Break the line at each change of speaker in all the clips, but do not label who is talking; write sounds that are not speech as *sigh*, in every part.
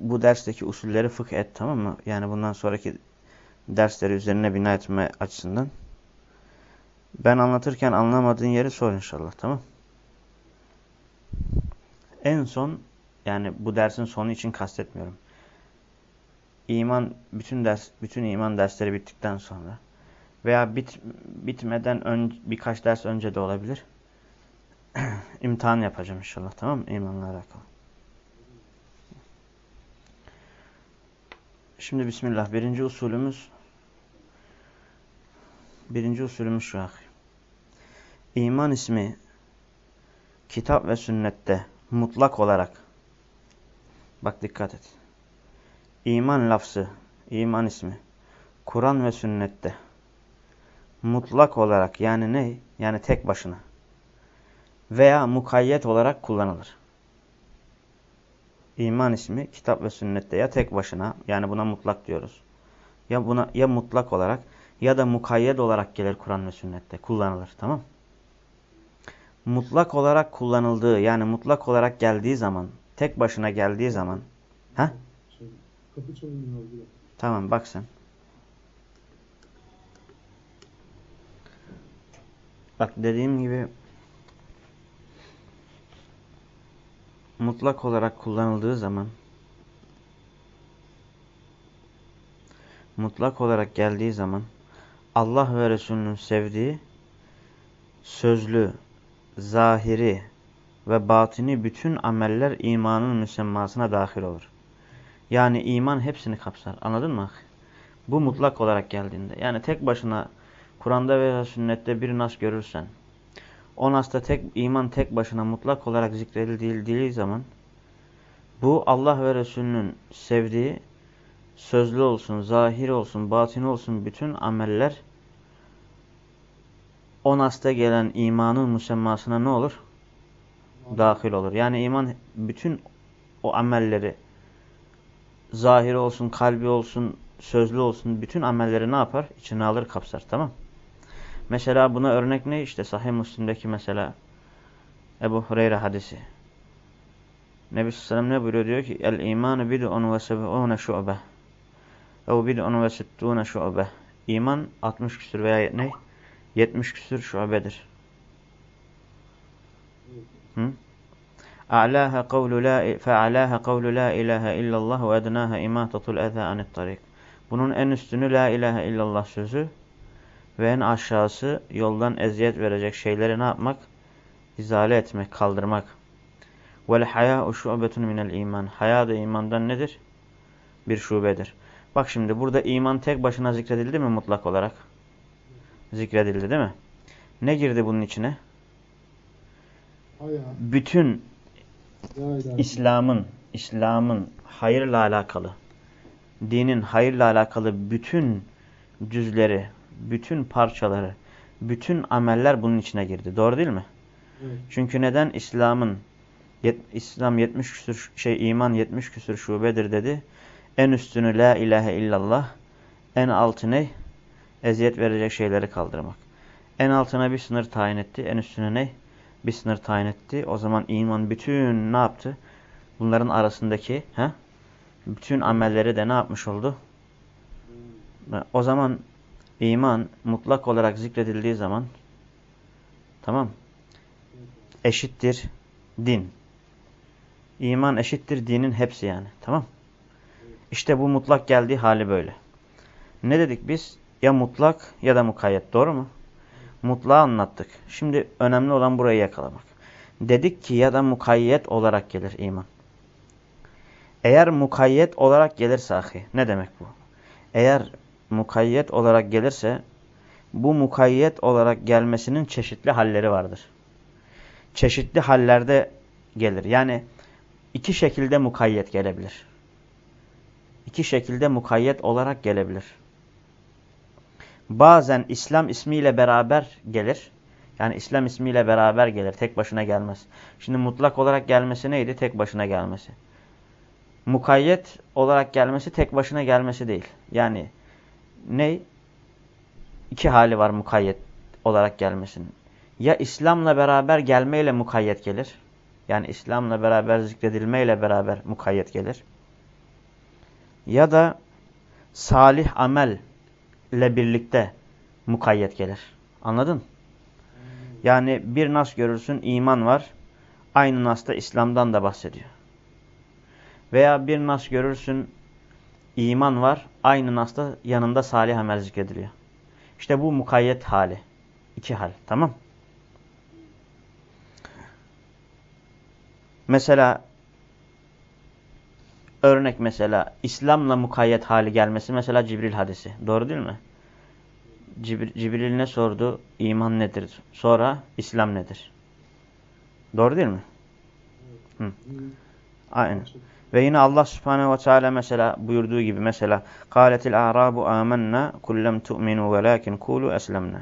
bu dersteki usulleri fıkh et tamam mı? Yani bundan sonraki dersleri üzerine bina etme açısından. Ben anlatırken anlamadığın yeri sor inşallah tamam En son yani bu dersin sonu için kastetmiyorum. İman bütün ders bütün iman dersleri bittikten sonra veya bit, bitmeden ön, birkaç ders önce de olabilir. *clears throat* imtihan yapacağım inşallah tamam mı? İmanla alakalı. Şimdi Bismillah. Birinci usulümüz birinci usulümüz şu ahi. İman ismi kitap ve sünnette mutlak olarak bak dikkat et. İman lafzı, iman ismi Kur'an ve sünnette mutlak olarak yani ne? Yani tek başına veya mukayyet olarak kullanılır. İman ismi kitap ve sünnette ya tek başına yani buna mutlak diyoruz. Ya buna ya mutlak olarak ya da mukayyet olarak gelir Kur'an ve sünnette kullanılır. Tamam Mutlak olarak kullanıldığı yani mutlak olarak geldiği zaman tek başına geldiği zaman ha? Kapı Tamam bak sen. Bak dediğim gibi mutlak olarak kullanıldığı zaman mutlak olarak geldiği zaman Allah ve Resulünün sevdiği sözlü, zahiri ve batini bütün ameller imanın müsemmasına dahil olur. Yani iman hepsini kapsar. Anladın mı? Bu mutlak olarak geldiğinde. Yani tek başına Kur'an'da veya sünnette bir nas görürsen o nasta tek, iman tek başına mutlak olarak zikredildiği zaman bu Allah ve Resulünün sevdiği sözlü olsun, zahir olsun, batini olsun bütün ameller o nasta gelen imanın müsemmasına ne olur? Dahil olur. Yani iman bütün o amelleri zahiri olsun, kalbi olsun, sözlü olsun bütün amelleri ne yapar? İçine alır, kapsar. Tamam Mesela buna örnek ne? İşte Sahih Müslim'deki mesela Ebu Hureyre hadisi. Nebi Sallallahu ne buyuruyor? Diyor ki El imanu bid'un ve seb'une şu'be ev bid'un ve sittune şu'be İman 60 küsür veya ne? 70 küsür şubedir. Hı? A'laha kavlu la fe'alaha kavlu la ilahe illallah ve ednaha imatatul eza anit tarik. Bunun en üstünü la ilahe illallah sözü ve en aşağısı yoldan eziyet verecek şeyleri ne yapmak? İzale etmek, kaldırmak. Vel hayâ'u şu'betun minel iman. Haya da imandan nedir? Bir şubedir. Bak şimdi burada iman tek başına zikredildi mi mutlak olarak? Zikredildi değil mi? Ne girdi bunun içine? Haya. Bütün İslam'ın İslam'ın hayırla alakalı, dinin hayırla alakalı bütün cüzleri, bütün parçaları, bütün ameller bunun içine girdi. Doğru değil mi? Evet. Çünkü neden İslam'ın İslam 70 küsür şey iman 70 küsür şubedir dedi. En üstünü la ilahe illallah, en altı ne? Eziyet verecek şeyleri kaldırmak. En altına bir sınır tayin etti, en üstüne ne? Bir sınır tayin etti. O zaman iman bütün ne yaptı? Bunların arasındaki he? bütün amelleri de ne yapmış oldu? O zaman iman mutlak olarak zikredildiği zaman tamam eşittir din. İman eşittir dinin hepsi yani. Tamam İşte bu mutlak geldiği hali böyle. Ne dedik biz? Ya mutlak ya da mukayyet. Doğru mu? Mutlağı anlattık. Şimdi önemli olan burayı yakalamak. Dedik ki ya da mukayyet olarak gelir iman. Eğer mukayyet olarak gelirse ahi. Ne demek bu? Eğer mukayyet olarak gelirse bu mukayyet olarak gelmesinin çeşitli halleri vardır. Çeşitli hallerde gelir. Yani iki şekilde mukayyet gelebilir. İki şekilde mukayyet olarak gelebilir. Bazen İslam ismiyle beraber gelir. Yani İslam ismiyle beraber gelir. Tek başına gelmez. Şimdi mutlak olarak gelmesi neydi? Tek başına gelmesi. Mukayyet olarak gelmesi tek başına gelmesi değil. Yani ne? İki hali var mukayyet olarak gelmesinin. Ya İslam'la beraber gelmeyle mukayyet gelir. Yani İslam'la beraber zikredilmeyle beraber mukayyet gelir. ya da salih amel ile birlikte mukayyet gelir. Anladın? Yani bir nas görürsün iman var. Aynı nasta İslam'dan da bahsediyor. Veya bir nas görürsün iman var. Aynı nasta yanında salih amel zikrediliyor. İşte bu mukayyet hali. İki hal. Tamam. Mesela örnek mesela İslam'la mukayyet hali gelmesi mesela Cibril hadisi. Doğru değil mi? Cibr Cibril ne sordu? İman nedir? Sonra İslam nedir? Doğru değil mi? Hı. Aynen. Ve yine Allah subhanehu ve teala mesela buyurduğu gibi mesela Kâletil a'rabu âmennâ kullem tu'minu velâkin kûlu eslemnâ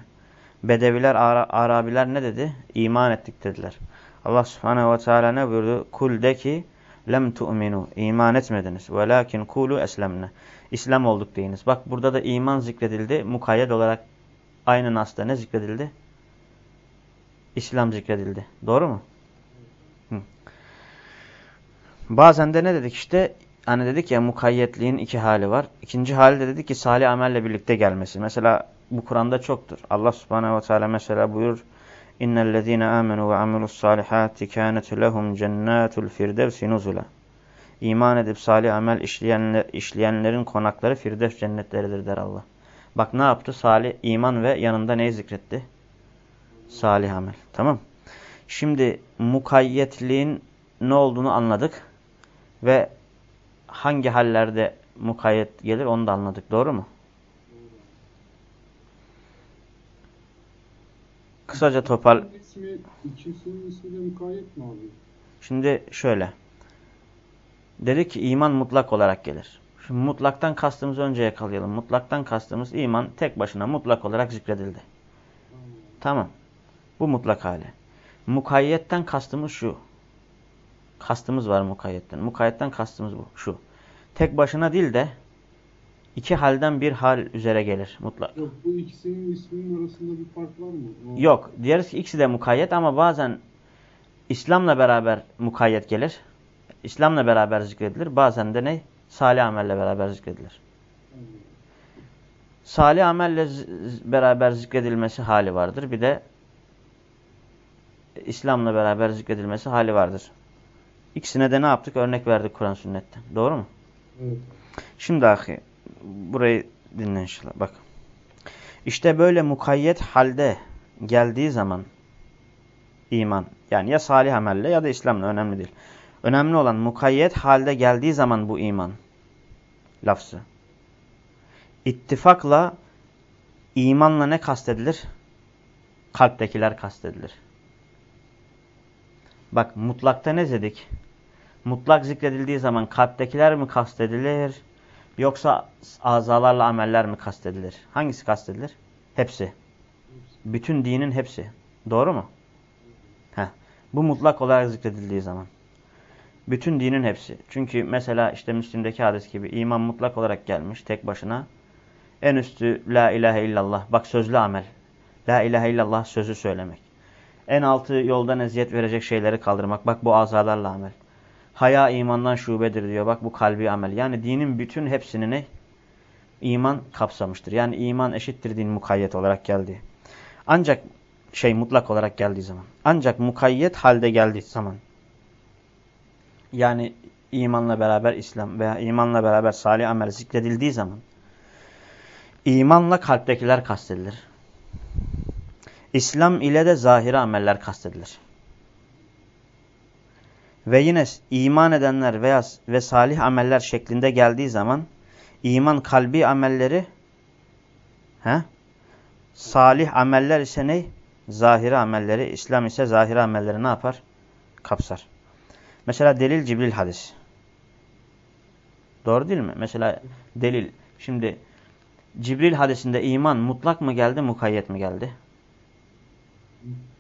Bedeviler, Ara Arabiler ne dedi? İman ettik dediler. Allah subhanehu ve teala ne buyurdu? Kul de ki lem tu'minu. İman etmediniz. Velakin kulu eslemne. İslam olduk deyiniz. Bak burada da iman zikredildi. Mukayyet olarak aynı nasda ne zikredildi? İslam zikredildi. Doğru mu? Bazen de ne dedik işte hani dedik ya mukayyetliğin iki hali var. İkinci hali de dedik ki salih amelle birlikte gelmesi. Mesela bu Kur'an'da çoktur. Allah subhanehu ve teala mesela buyur İnnellezîne âmenû ve amilussâlihâti kânet lehum cennâtul firdevsi nuzula. İman edip salih amel işleyenler, işleyenlerin konakları firdevs cennetleridir der Allah. Bak ne yaptı? Salih iman ve yanında neyi zikretti? Salih amel. Tamam. Şimdi mukayyetliğin ne olduğunu anladık. Ve hangi hallerde mukayyet gelir onu da anladık. Doğru mu? Kısaca topal. Şimdi şöyle. Dedik ki iman mutlak olarak gelir. Şimdi mutlaktan kastımızı önce yakalayalım. Mutlaktan kastımız iman tek başına mutlak olarak zikredildi. Tamam. Bu mutlak hali. Mukayyetten kastımız şu. Kastımız var mukayyetten. Mukayyetten kastımız bu. Şu. Tek başına değil de iki halden bir hal üzere gelir mutlak.
Yok bu ikisinin isminin arasında bir fark var mı?
O... Yok. Diğeriz ki ikisi de mukayyet ama bazen İslam'la beraber mukayyet gelir. İslam'la beraber zikredilir. Bazen de ne? Salih amelle beraber zikredilir. Salih amelle beraber zikredilmesi hali vardır. Bir de İslam'la beraber zikredilmesi hali vardır. İkisine de ne yaptık? Örnek verdik Kur'an sünnetten. Doğru mu?
Evet.
Şimdi ahi burayı dinle inşallah. Bak. İşte böyle mukayyet halde geldiği zaman iman yani ya salih amelle ya da İslam'la önemli değil. Önemli olan mukayyet halde geldiği zaman bu iman lafzı. İttifakla imanla ne kastedilir? Kalptekiler kastedilir. Bak mutlakta ne dedik? Mutlak zikredildiği zaman kalptekiler mi kastedilir? Yoksa azalarla ameller mi kastedilir? Hangisi kastedilir? Hepsi. Bütün dinin hepsi. Doğru mu? Heh. Bu mutlak olarak zikredildiği zaman. Bütün dinin hepsi. Çünkü mesela işte Müslim'deki hadis gibi iman mutlak olarak gelmiş tek başına. En üstü la ilahe illallah. Bak sözlü amel. La ilahe illallah sözü söylemek. En altı yoldan eziyet verecek şeyleri kaldırmak. Bak bu azalarla amel. Haya imandan şubedir diyor. Bak bu kalbi amel. Yani dinin bütün hepsini ne? İman kapsamıştır. Yani iman eşittir din mukayyet olarak geldi. Ancak şey mutlak olarak geldiği zaman. Ancak mukayyet halde geldiği zaman. Yani imanla beraber İslam veya imanla beraber salih amel zikredildiği zaman imanla kalptekiler kastedilir. İslam ile de zahiri ameller kastedilir. Ve yine iman edenler veya ve salih ameller şeklinde geldiği zaman iman kalbi amelleri he? salih ameller ise ne? Zahiri amelleri, İslam ise zahiri amelleri ne yapar? Kapsar. Mesela delil Cibril hadis. Doğru değil mi? Mesela delil. Şimdi Cibril hadisinde iman mutlak mı geldi, mukayyet mi geldi?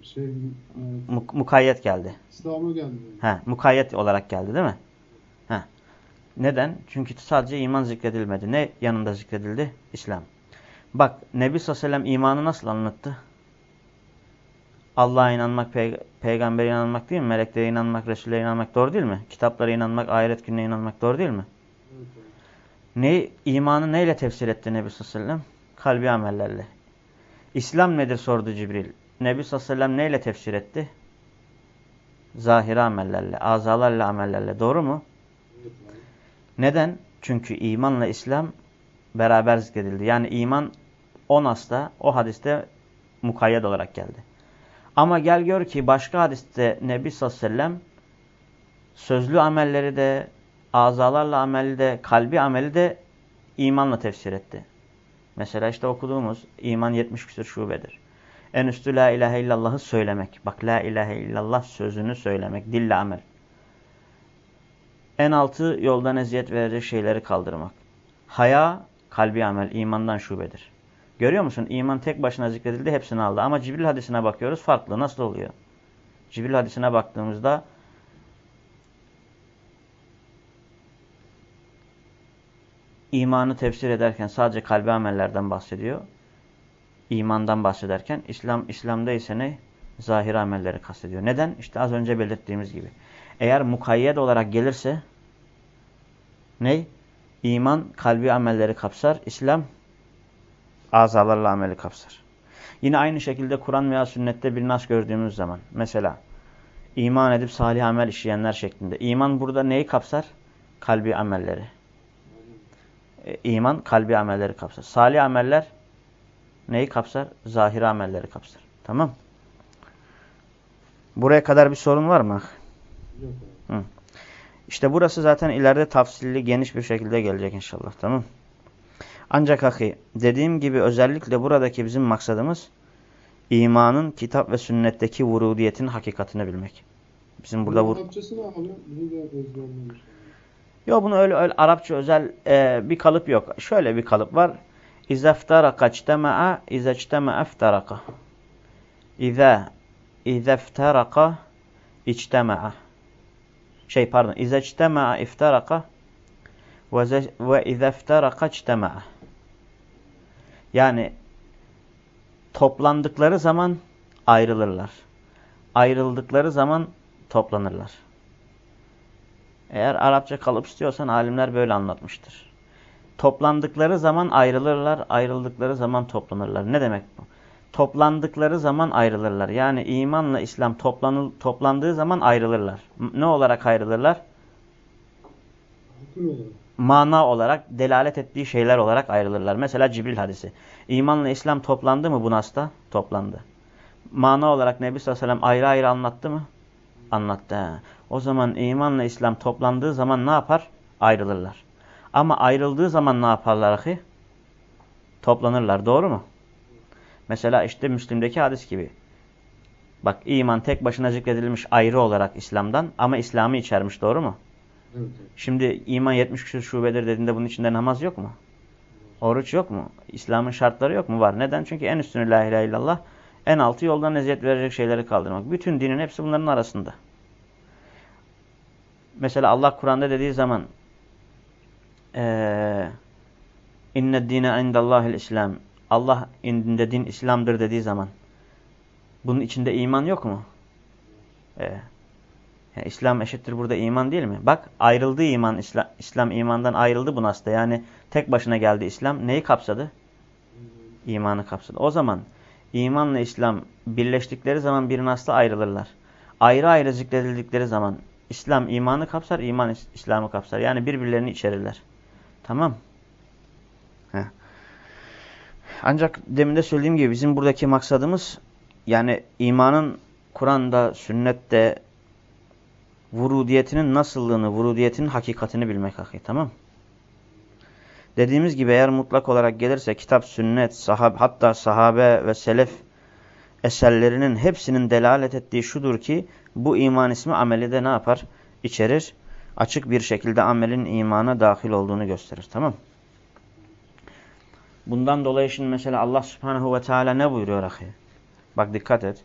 Şey,
Muk mukayyet geldi.
İslam'a geldi.
He, mukayyet olarak geldi değil mi? He. Neden? Çünkü sadece iman zikredilmedi. Ne yanında zikredildi? İslam. Bak Nebi sallallahu aleyhi ve sellem imanı nasıl anlattı? Allah'a inanmak, pey peygambere inanmak değil mi? Meleklere inanmak, Resul'e inanmak doğru değil mi? Kitaplara inanmak, ahiret gününe inanmak doğru değil mi?
Evet.
Ne, imanı neyle tefsir etti Nebi sallallahu aleyhi ve sellem? Kalbi amellerle. İslam nedir sordu Cibril. Nebi sallallahu aleyhi ve sellem neyle tefsir etti? Zahiri amellerle, azalarla amellerle. Doğru mu? Neden? Çünkü imanla İslam beraber zikredildi. Yani iman o nasda, o hadiste mukayyet olarak geldi. Ama gel gör ki başka hadiste Nebi sallallahu aleyhi ve sellem sözlü amelleri de, azalarla ameli de, kalbi ameli de imanla tefsir etti. Mesela işte okuduğumuz iman 70 küsur şubedir. En üstü la ilahe illallah'ı söylemek. Bak la ilahe illallah sözünü söylemek. Dille amel. En altı yoldan eziyet verecek şeyleri kaldırmak. Haya kalbi amel imandan şubedir. Görüyor musun? İman tek başına zikredildi hepsini aldı. Ama Cibril hadisine bakıyoruz farklı. Nasıl oluyor? Cibril hadisine baktığımızda imanı tefsir ederken sadece kalbi amellerden bahsediyor. İmandan bahsederken İslam İslam'da ise ne? Zahir amelleri kastediyor. Neden? İşte az önce belirttiğimiz gibi. Eğer mukayyed olarak gelirse ne? İman kalbi amelleri kapsar. İslam azalarla ameli kapsar. Yine aynı şekilde Kur'an veya sünnette bir nas gördüğümüz zaman mesela iman edip salih amel işleyenler şeklinde. İman burada neyi kapsar? Kalbi amelleri. E, iman kalbi amelleri kapsar. Salih ameller neyi kapsar? Zahiri amelleri kapsar. Tamam. Buraya kadar bir sorun var mı?
Yok abi.
İşte burası zaten ileride tafsilli geniş bir şekilde gelecek inşallah. Tamam. Ancak haki dediğim gibi özellikle buradaki bizim maksadımız imanın kitap ve sünnetteki vurudiyetin hakikatini bilmek. Bizim burada vur
Arapçası ne abi? Bunu
öyle, öyle Arapça özel e, bir kalıp yok. Şöyle bir kalıp var. İza iftaraka içtema'a, iza içtema'a iftaraka. İza, iza iftaraka içtema'a. Şey pardon. İza içtema'a iftaraka ve iza iftaraka içtema'a. Yani toplandıkları zaman ayrılırlar. Ayrıldıkları zaman toplanırlar. Eğer Arapça kalıp istiyorsan alimler böyle anlatmıştır. Toplandıkları zaman ayrılırlar, ayrıldıkları zaman toplanırlar. Ne demek bu? Toplandıkları zaman ayrılırlar. Yani imanla İslam toplanıl toplandığı zaman ayrılırlar. Ne olarak ayrılırlar? Mana olarak, delalet ettiği şeyler olarak ayrılırlar. Mesela Cibril hadisi. İmanla İslam toplandı mı bu nasta? Toplandı. Mana olarak Nebi sallallahu aleyhi ve sellem ayrı ayrı anlattı mı? Anlattı. O zaman imanla İslam toplandığı zaman ne yapar? Ayrılırlar. Ama ayrıldığı zaman ne yaparlar ahi? Toplanırlar. Doğru mu? Mesela işte Müslim'deki hadis gibi. Bak iman tek başına zikredilmiş ayrı olarak İslam'dan ama İslam'ı içermiş. Doğru mu?
Evet.
Şimdi iman 70 küsur şubedir dediğinde bunun içinde namaz yok mu? Oruç yok mu? İslam'ın şartları yok mu? Var. Neden? Çünkü en üstünü la ilahe illallah, en altı yoldan eziyet verecek şeyleri kaldırmak. Bütün dinin hepsi bunların arasında. Mesela Allah Kur'an'da dediği zaman eee inne dine indallahil İslam Allah indinde din İslam'dır dediği zaman bunun içinde iman yok mu? Yani İslam eşittir burada iman değil mi? Bak ayrıldı iman, İslam, İslam imandan ayrıldı bu nasda. Yani tek başına geldi İslam. Neyi kapsadı? İmanı kapsadı. O zaman imanla İslam birleştikleri zaman bir nasla ayrılırlar. Ayrı ayrı zikredildikleri zaman İslam imanı kapsar, iman İs- İslam'ı kapsar. Yani birbirlerini içerirler. Tamam. Heh. Ancak demin de söylediğim gibi bizim buradaki maksadımız yani imanın Kur'an'da, sünnette vurudiyetinin nasıllığını, vurudiyetinin hakikatini bilmek hakik. Tamam Dediğimiz gibi eğer mutlak olarak gelirse kitap, sünnet, sahab, hatta sahabe ve selef eserlerinin hepsinin delalet ettiği şudur ki bu iman ismi ameli de ne yapar? İçerir. Açık bir şekilde amelin imana dahil olduğunu gösterir. Tamam Bundan dolayı şimdi mesela Allah subhanehu ve teala ne buyuruyor ahi? Bak dikkat et.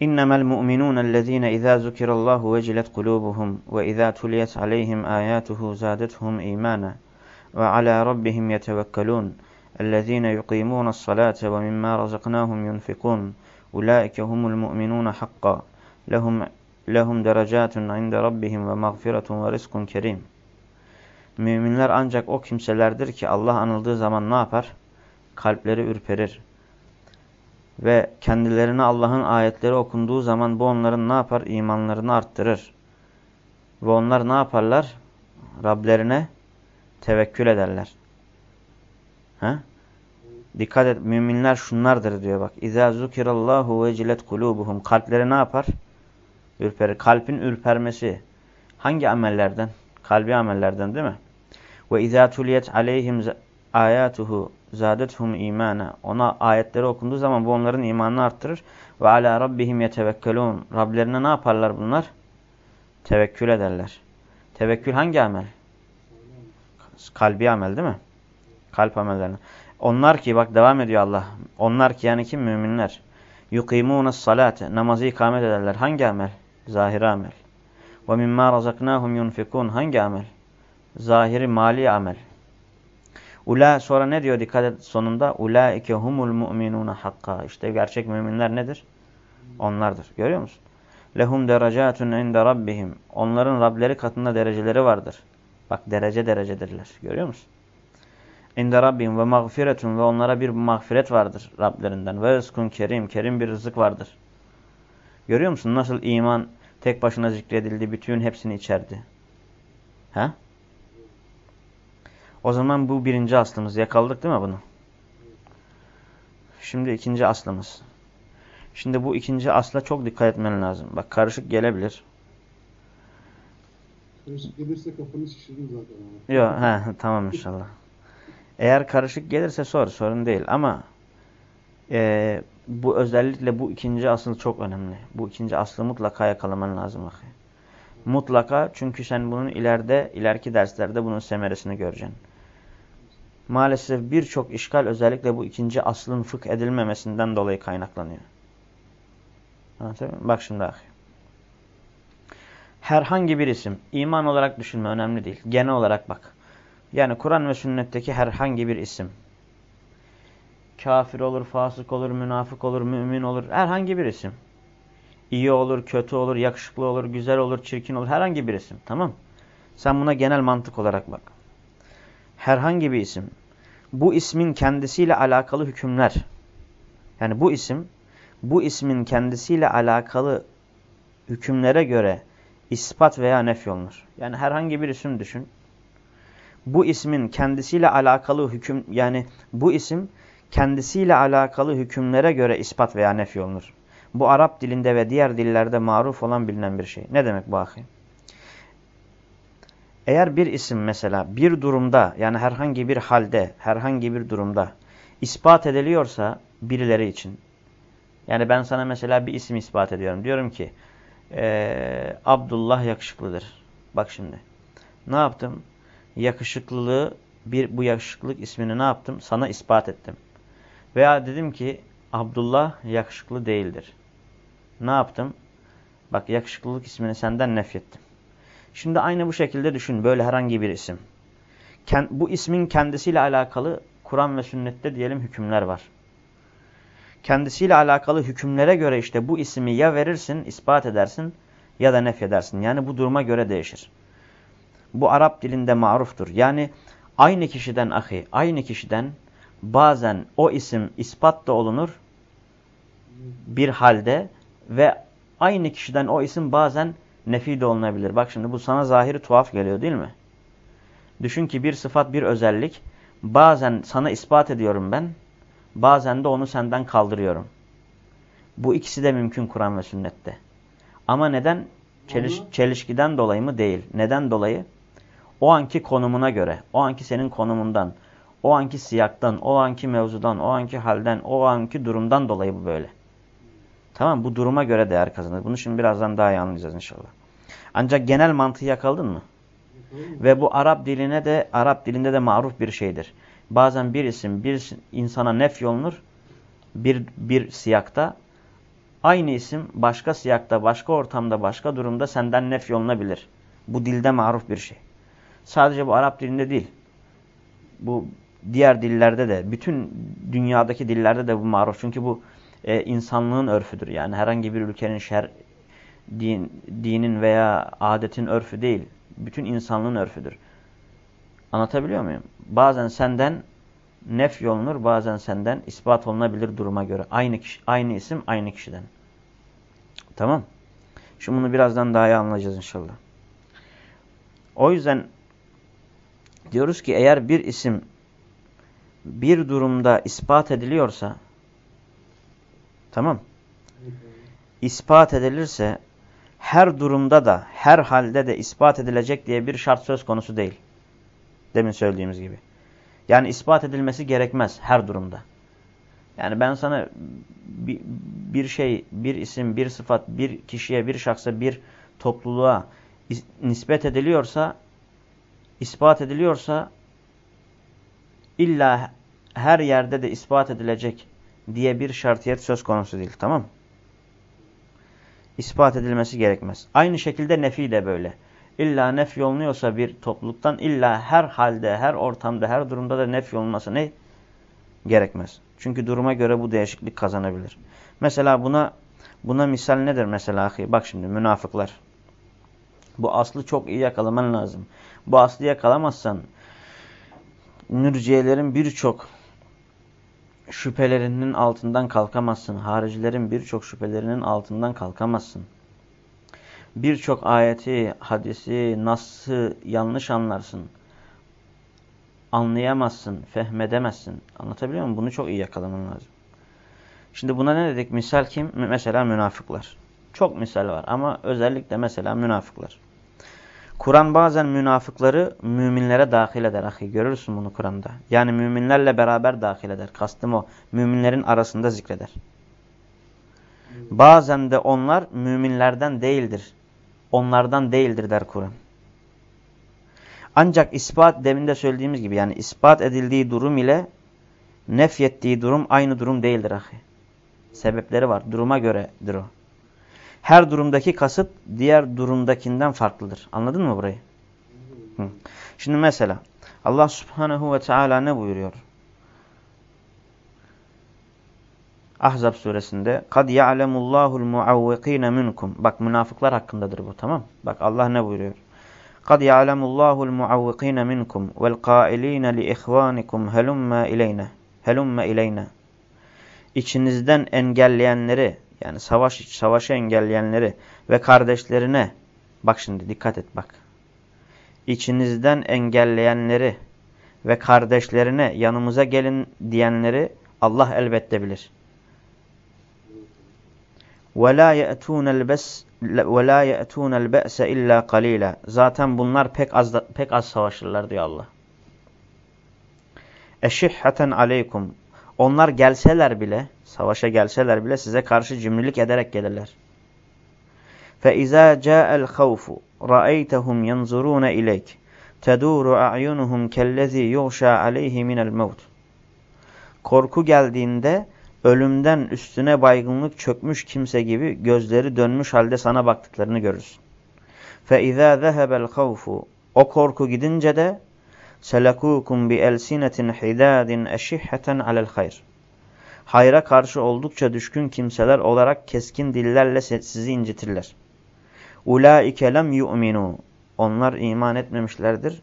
İnnemel mu'minûnellezîne izâ zukirallâhu vecilet kulûbuhum ve izâ tuliyet aleyhim âyâtuhu zâdethum îmâna ve alâ rabbihim yetevekkelûn. Ellezîne yuqîmûne's-salâte ve mimmâ razaknâhum yunfikûn. Ulaike humul mu'minûne hakka. Lehum lehum derecatun inde rabbihim ve mağfiretun ve rizkun kerim. Müminler ancak o kimselerdir ki Allah anıldığı zaman ne yapar? Kalpleri ürperir. Ve kendilerine Allah'ın ayetleri okunduğu zaman bu onların ne yapar? İmanlarını arttırır. Ve onlar ne yaparlar? Rablerine tevekkül ederler. Ha? Dikkat et müminler şunlardır diyor bak. İza zukirallahu vecilet kulubuhum. Kalpleri ne yapar? Ürperir. Kalbin ürpermesi. Hangi amellerden? Kalbi amellerden değil mi? Ve izâ tuliyet aleyhim ayatuhu zadethum imana. Ona ayetleri okunduğu zaman bu onların imanını arttırır. Ve ala rabbihim yetevekkelûn. Rablerine ne yaparlar bunlar? Tevekkül ederler. Tevekkül hangi amel? Kalbi amel değil mi? Kalp amellerine. Onlar ki bak devam ediyor Allah. Onlar ki yani kim? Müminler. Yukimûne salate. Namazı ikamet ederler. Hangi amel? Zahiri amel. Ve mimma razaknahum yunfikun. Hangi amel? Zahiri mali amel. Ula sonra ne diyor dikkat et sonunda? Ulaike humul mu'minuna hakka. İşte gerçek müminler nedir? Onlardır. Görüyor musun? Lehum derecatun inde rabbihim. Onların Rableri katında dereceleri vardır. Bak derece derecedirler. Görüyor musun? İnde Rabbim ve mağfiretun ve onlara bir mağfiret vardır Rablerinden. Ve rızkun kerim, kerim bir rızık vardır. Görüyor musun nasıl iman tek başına zikredildi, bütün hepsini içerdi. He? O zaman bu birinci aslımız. Yakaladık değil mi bunu? Şimdi ikinci aslımız. Şimdi bu ikinci asla çok dikkat etmen lazım. Bak karışık gelebilir.
Karışık gelirse kafanı şişirdin zaten.
Yok, he, *laughs* tamam inşallah. Eğer karışık gelirse sor, sorun değil. Ama e, bu özellikle bu ikinci asıl çok önemli. Bu ikinci aslı mutlaka yakalaman lazım. Mutlaka çünkü sen bunun ileride, ileriki derslerde bunun semeresini göreceksin. Maalesef birçok işgal özellikle bu ikinci aslın fıkh edilmemesinden dolayı kaynaklanıyor. Bak şimdi ahi. Herhangi bir isim, iman olarak düşünme önemli değil. Genel olarak bak. Yani Kur'an ve sünnetteki herhangi bir isim. Kafir olur, fasık olur, münafık olur, mümin olur. Herhangi bir isim. İyi olur, kötü olur, yakışıklı olur, güzel olur, çirkin olur. Herhangi bir isim. Tamam Sen buna genel mantık olarak bak. Herhangi bir isim. Bu ismin kendisiyle alakalı hükümler. Yani bu isim, bu ismin kendisiyle alakalı hükümlere göre ispat veya nef olunur. Yani herhangi bir isim düşün bu ismin kendisiyle alakalı hüküm yani bu isim kendisiyle alakalı hükümlere göre ispat veya nefi olunur. Bu Arap dilinde ve diğer dillerde maruf olan bilinen bir şey. Ne demek bu ahi? Eğer bir isim mesela bir durumda yani herhangi bir halde, herhangi bir durumda ispat ediliyorsa birileri için. Yani ben sana mesela bir isim ispat ediyorum. Diyorum ki ee, Abdullah yakışıklıdır. Bak şimdi. Ne yaptım? yakışıklılığı bir bu yakışıklılık ismini ne yaptım? Sana ispat ettim. Veya dedim ki Abdullah yakışıklı değildir. Ne yaptım? Bak yakışıklılık ismini senden nefrettim. Şimdi aynı bu şekilde düşün. Böyle herhangi bir isim. Bu ismin kendisiyle alakalı Kur'an ve sünnette diyelim hükümler var. Kendisiyle alakalı hükümlere göre işte bu ismi ya verirsin, ispat edersin ya da nefyedersin. Yani bu duruma göre değişir. Bu Arap dilinde maruftur. Yani aynı kişiden ahi, aynı kişiden bazen o isim ispat da olunur bir halde ve aynı kişiden o isim bazen nefi de olunabilir. Bak şimdi bu sana zahiri tuhaf geliyor değil mi? Düşün ki bir sıfat bir özellik bazen sana ispat ediyorum ben bazen de onu senden kaldırıyorum. Bu ikisi de mümkün Kur'an ve sünnette. Ama neden? Çeliş, çelişkiden dolayı mı? Değil. Neden dolayı? O anki konumuna göre, o anki senin konumundan, o anki siyaktan, o anki mevzudan, o anki halden, o anki durumdan dolayı bu böyle. Tamam bu duruma göre değer kazanır. Bunu şimdi birazdan daha iyi anlayacağız inşallah. Ancak genel mantığı yakaladın mı? Ve bu Arap diline de Arap dilinde de maruf bir şeydir. Bazen bir isim bir insana nef yolunur bir, bir siyakta. Aynı isim başka siyakta, başka ortamda, başka durumda senden nef yolunabilir. Bu dilde maruf bir şey. Sadece bu Arap dilinde değil. Bu diğer dillerde de, bütün dünyadaki dillerde de bu maruf. Çünkü bu e, insanlığın örfüdür. Yani herhangi bir ülkenin şer, din, dinin veya adetin örfü değil. Bütün insanlığın örfüdür. Anlatabiliyor muyum? Bazen senden nef yolunur, bazen senden ispat olunabilir duruma göre. Aynı kişi, aynı isim aynı kişiden. Tamam. Şimdi bunu birazdan daha iyi anlayacağız inşallah. O yüzden diyoruz ki eğer bir isim bir durumda ispat ediliyorsa tamam ispat edilirse her durumda da her halde de ispat edilecek diye bir şart söz konusu değil. Demin söylediğimiz gibi. Yani ispat edilmesi gerekmez her durumda. Yani ben sana bir, bir şey, bir isim, bir sıfat, bir kişiye, bir şahsa, bir topluluğa nispet ediliyorsa, ispat ediliyorsa illa her yerde de ispat edilecek diye bir şartiyet söz konusu değil. Tamam İspat edilmesi gerekmez. Aynı şekilde nefi de böyle. İlla nef yolunuyorsa bir topluluktan illa her halde, her ortamda, her durumda da nef yolunması ne? Gerekmez. Çünkü duruma göre bu değişiklik kazanabilir. Mesela buna buna misal nedir mesela? Bak şimdi münafıklar. Bu aslı çok iyi yakalaman lazım. Bu aslı yakalamazsan mürciyelerin birçok şüphelerinin altından kalkamazsın. Haricilerin birçok şüphelerinin altından kalkamazsın. Birçok ayeti, hadisi, nas'ı yanlış anlarsın. Anlayamazsın, fehmedemezsin. Anlatabiliyor muyum? Bunu çok iyi yakalaman lazım. Şimdi buna ne dedik? Misal kim? Mesela münafıklar. Çok misal var ama özellikle mesela münafıklar. Kur'an bazen münafıkları müminlere dahil eder. Ahi. Görürsün bunu Kur'an'da. Yani müminlerle beraber dahil eder. Kastım o. Müminlerin arasında zikreder. Bazen de onlar müminlerden değildir. Onlardan değildir der Kur'an. Ancak ispat demin de söylediğimiz gibi yani ispat edildiği durum ile nefyettiği durum aynı durum değildir ahi. Sebepleri var. Duruma göredir o. Her durumdaki kasıt diğer durumdakinden farklıdır. Anladın mı burayı? Hı. Şimdi mesela Allah subhanehu ve teala ne buyuruyor? Ahzab suresinde kad ya'lemullahul muavvikine minkum. Bak münafıklar hakkındadır bu tamam? Bak Allah ne buyuruyor? Kad ya'lemullahul muavvikine minkum vel qailine li ihvanikum helumma ileyne. Helumma ileyne. İçinizden engelleyenleri yani savaş savaşı engelleyenleri ve kardeşlerine bak şimdi dikkat et bak. İçinizden engelleyenleri ve kardeşlerine yanımıza gelin diyenleri Allah elbette bilir. وَلَا يَأْتُونَ الْبَسْ وَلَا يَأْتُونَ الْبَأْسَ اِلَّا قَلِيلًا Zaten bunlar pek az pek az savaşırlar diyor Allah. اَشِحَّةً عَلَيْكُمْ Onlar gelseler bile Savaşa gelseler bile size karşı cimrilik ederek gelirler. فَاِذَا جَاءَ الْخَوْفُ رَأَيْتَهُمْ يَنْظُرُونَ اِلَيْكِ تَدُورُ اَعْيُنُهُمْ كَالَّذ۪ي يُغْشَى عَلَيْهِ مِنَ الْمَوْتِ Korku geldiğinde ölümden üstüne baygınlık çökmüş kimse gibi gözleri dönmüş halde sana baktıklarını görürsün. فَاِذَا ذَهَبَ الْخَوْفُ O korku gidince de سَلَكُوكُمْ بِأَلْسِنَةٍ حِدَادٍ اَشِحَّةً عَلَى الْخَيْرِ hayra karşı oldukça düşkün kimseler olarak keskin dillerle sizi incitirler. Ulaike lem yu'minu. Onlar iman etmemişlerdir.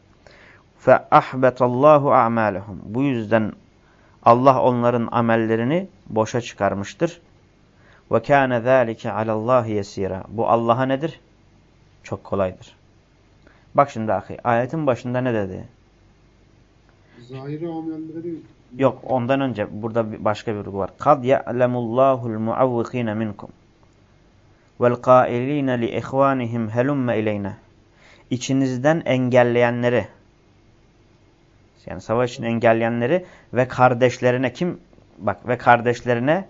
Fe ahbetallahu a'malehum. Bu yüzden Allah onların amellerini boşa çıkarmıştır. Ve kâne zâlike alallahi yesîrâ. Bu Allah'a nedir? Çok kolaydır. Bak şimdi ahi, ayetin başında ne dedi?
Zahiri amelleri
Yok ondan önce burada başka bir vurgu var. Kad ya'lemullahul muavvikine minkum. Vel qailine li ihvanihim helumme ileyne. İçinizden engelleyenleri yani savaş için engelleyenleri ve kardeşlerine kim bak ve kardeşlerine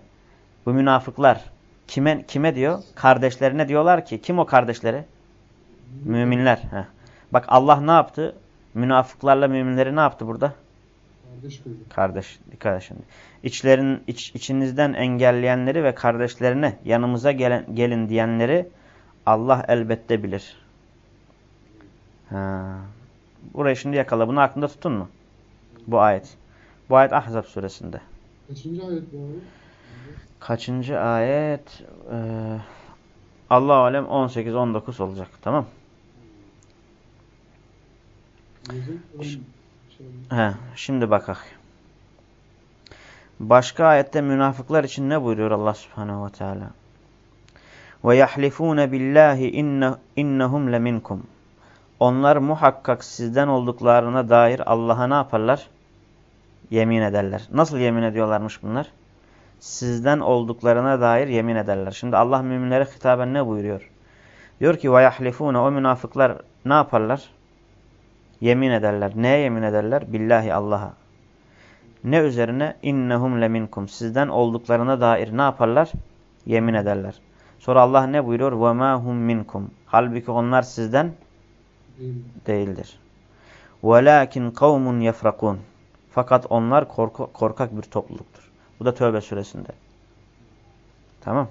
bu münafıklar kime kime diyor? Kardeşlerine diyorlar ki kim o kardeşleri? Müminler. Heh. Bak Allah ne yaptı? Münafıklarla müminleri ne yaptı burada?
Kardeş kıldı.
Kardeş, dikkat et şimdi. İçlerin, iç, içinizden engelleyenleri ve kardeşlerine yanımıza gelen, gelin diyenleri Allah elbette bilir. Ha. Burayı şimdi yakala. Bunu aklında tutun mu? Bu ayet. Bu ayet Ahzab suresinde.
Kaçıncı ayet bu abi?
Kaçıncı ayet? Ee, Allah alem 18-19 olacak. Tamam.
İnşallah.
He, şimdi bakak. Başka ayette münafıklar için ne buyuruyor Allah Subhanahu ve Teala? Ve yahlifun billahi inne innahum leminkum. Onlar muhakkak sizden olduklarına dair Allah'a ne yaparlar? Yemin ederler. Nasıl yemin ediyorlarmış bunlar? Sizden olduklarına dair yemin ederler. Şimdi Allah müminlere hitaben ne buyuruyor? Diyor ki ve yahlifune o münafıklar ne yaparlar? Yemin ederler. Neye yemin ederler? Billahi Allah'a. Ne üzerine? İnnehum leminkum. Sizden olduklarına dair ne yaparlar? Yemin ederler. Sonra Allah ne buyuruyor? وَمَا هُمْ minkum. Halbuki onlar sizden
Değil.
değildir. وَلَاكِنْ قَوْمٌ يَفْرَقُونَ Fakat onlar korku, korkak bir topluluktur. Bu da Tövbe suresinde. Tamam.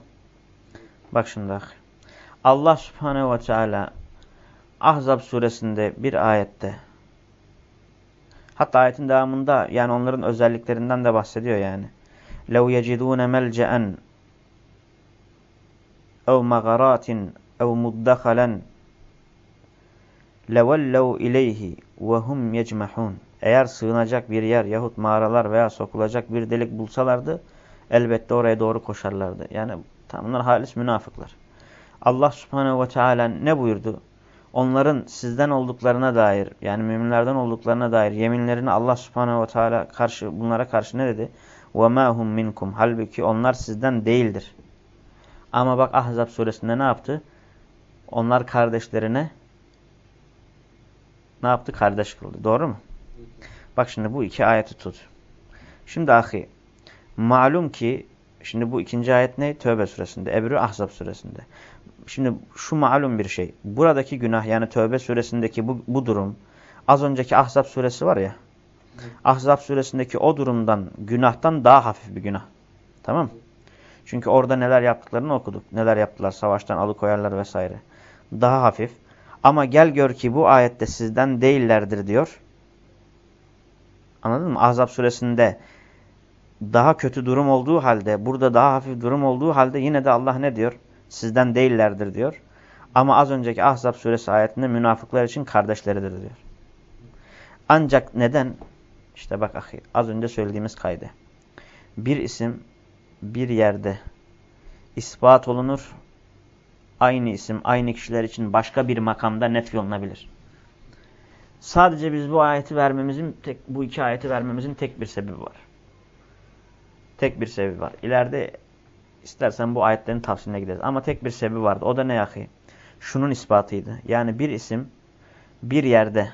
Bak şimdi bak. Allah subhanehu ve teala Ahzab suresinde bir ayette hatta ayetin devamında yani onların özelliklerinden de bahsediyor yani. لَوْ يَجِدُونَ مَلْجَأً اَوْ مَغَرَاتٍ اَوْ مُدَّخَلًا لَوَلَّوْ اِلَيْهِ وَهُمْ يَجْمَحُونَ Eğer sığınacak bir yer yahut mağaralar veya sokulacak bir delik bulsalardı elbette oraya doğru koşarlardı. Yani tam bunlar halis münafıklar. Allah subhanehu ve teala ne buyurdu? Onların sizden olduklarına dair yani müminlerden olduklarına dair yeminlerini Allah subhanehu ve teala karşı, bunlara karşı ne dedi? وَمَا هُمْ minkum. Halbuki onlar sizden değildir. Ama bak Ahzab suresinde ne yaptı? Onlar kardeşlerine ne yaptı? Kardeş kıldı. Doğru mu? Bak şimdi bu iki ayeti tut. Şimdi ahi, malum ki, şimdi bu ikinci ayet ne? Tövbe suresinde, Ebru Ahzab suresinde. Şimdi şu malum bir şey. Buradaki günah yani Tövbe suresindeki bu, bu durum, az önceki Ahzab suresi var ya, Ahzab suresindeki o durumdan, günahtan daha hafif bir günah. Tamam Çünkü orada neler yaptıklarını okuduk. Neler yaptılar, savaştan alıkoyarlar vesaire. Daha hafif. Ama gel gör ki bu ayette sizden değillerdir diyor. Anladın mı? Ahzab suresinde daha kötü durum olduğu halde, burada daha hafif durum olduğu halde yine de Allah ne diyor? Sizden değillerdir diyor. Ama az önceki Ahzab suresi ayetinde münafıklar için kardeşleridir diyor. Ancak neden? İşte bak az önce söylediğimiz kaydı. Bir isim bir yerde ispat olunur. Aynı isim, aynı kişiler için başka bir makamda net yolunabilir. Sadece biz bu ayeti vermemizin, tek, bu iki ayeti vermemizin tek bir sebebi var. Tek bir sebebi var. İleride istersen bu ayetlerin tavsiline gideriz. Ama tek bir sebebi vardı. O da ne yahi? Şunun ispatıydı. Yani bir isim bir yerde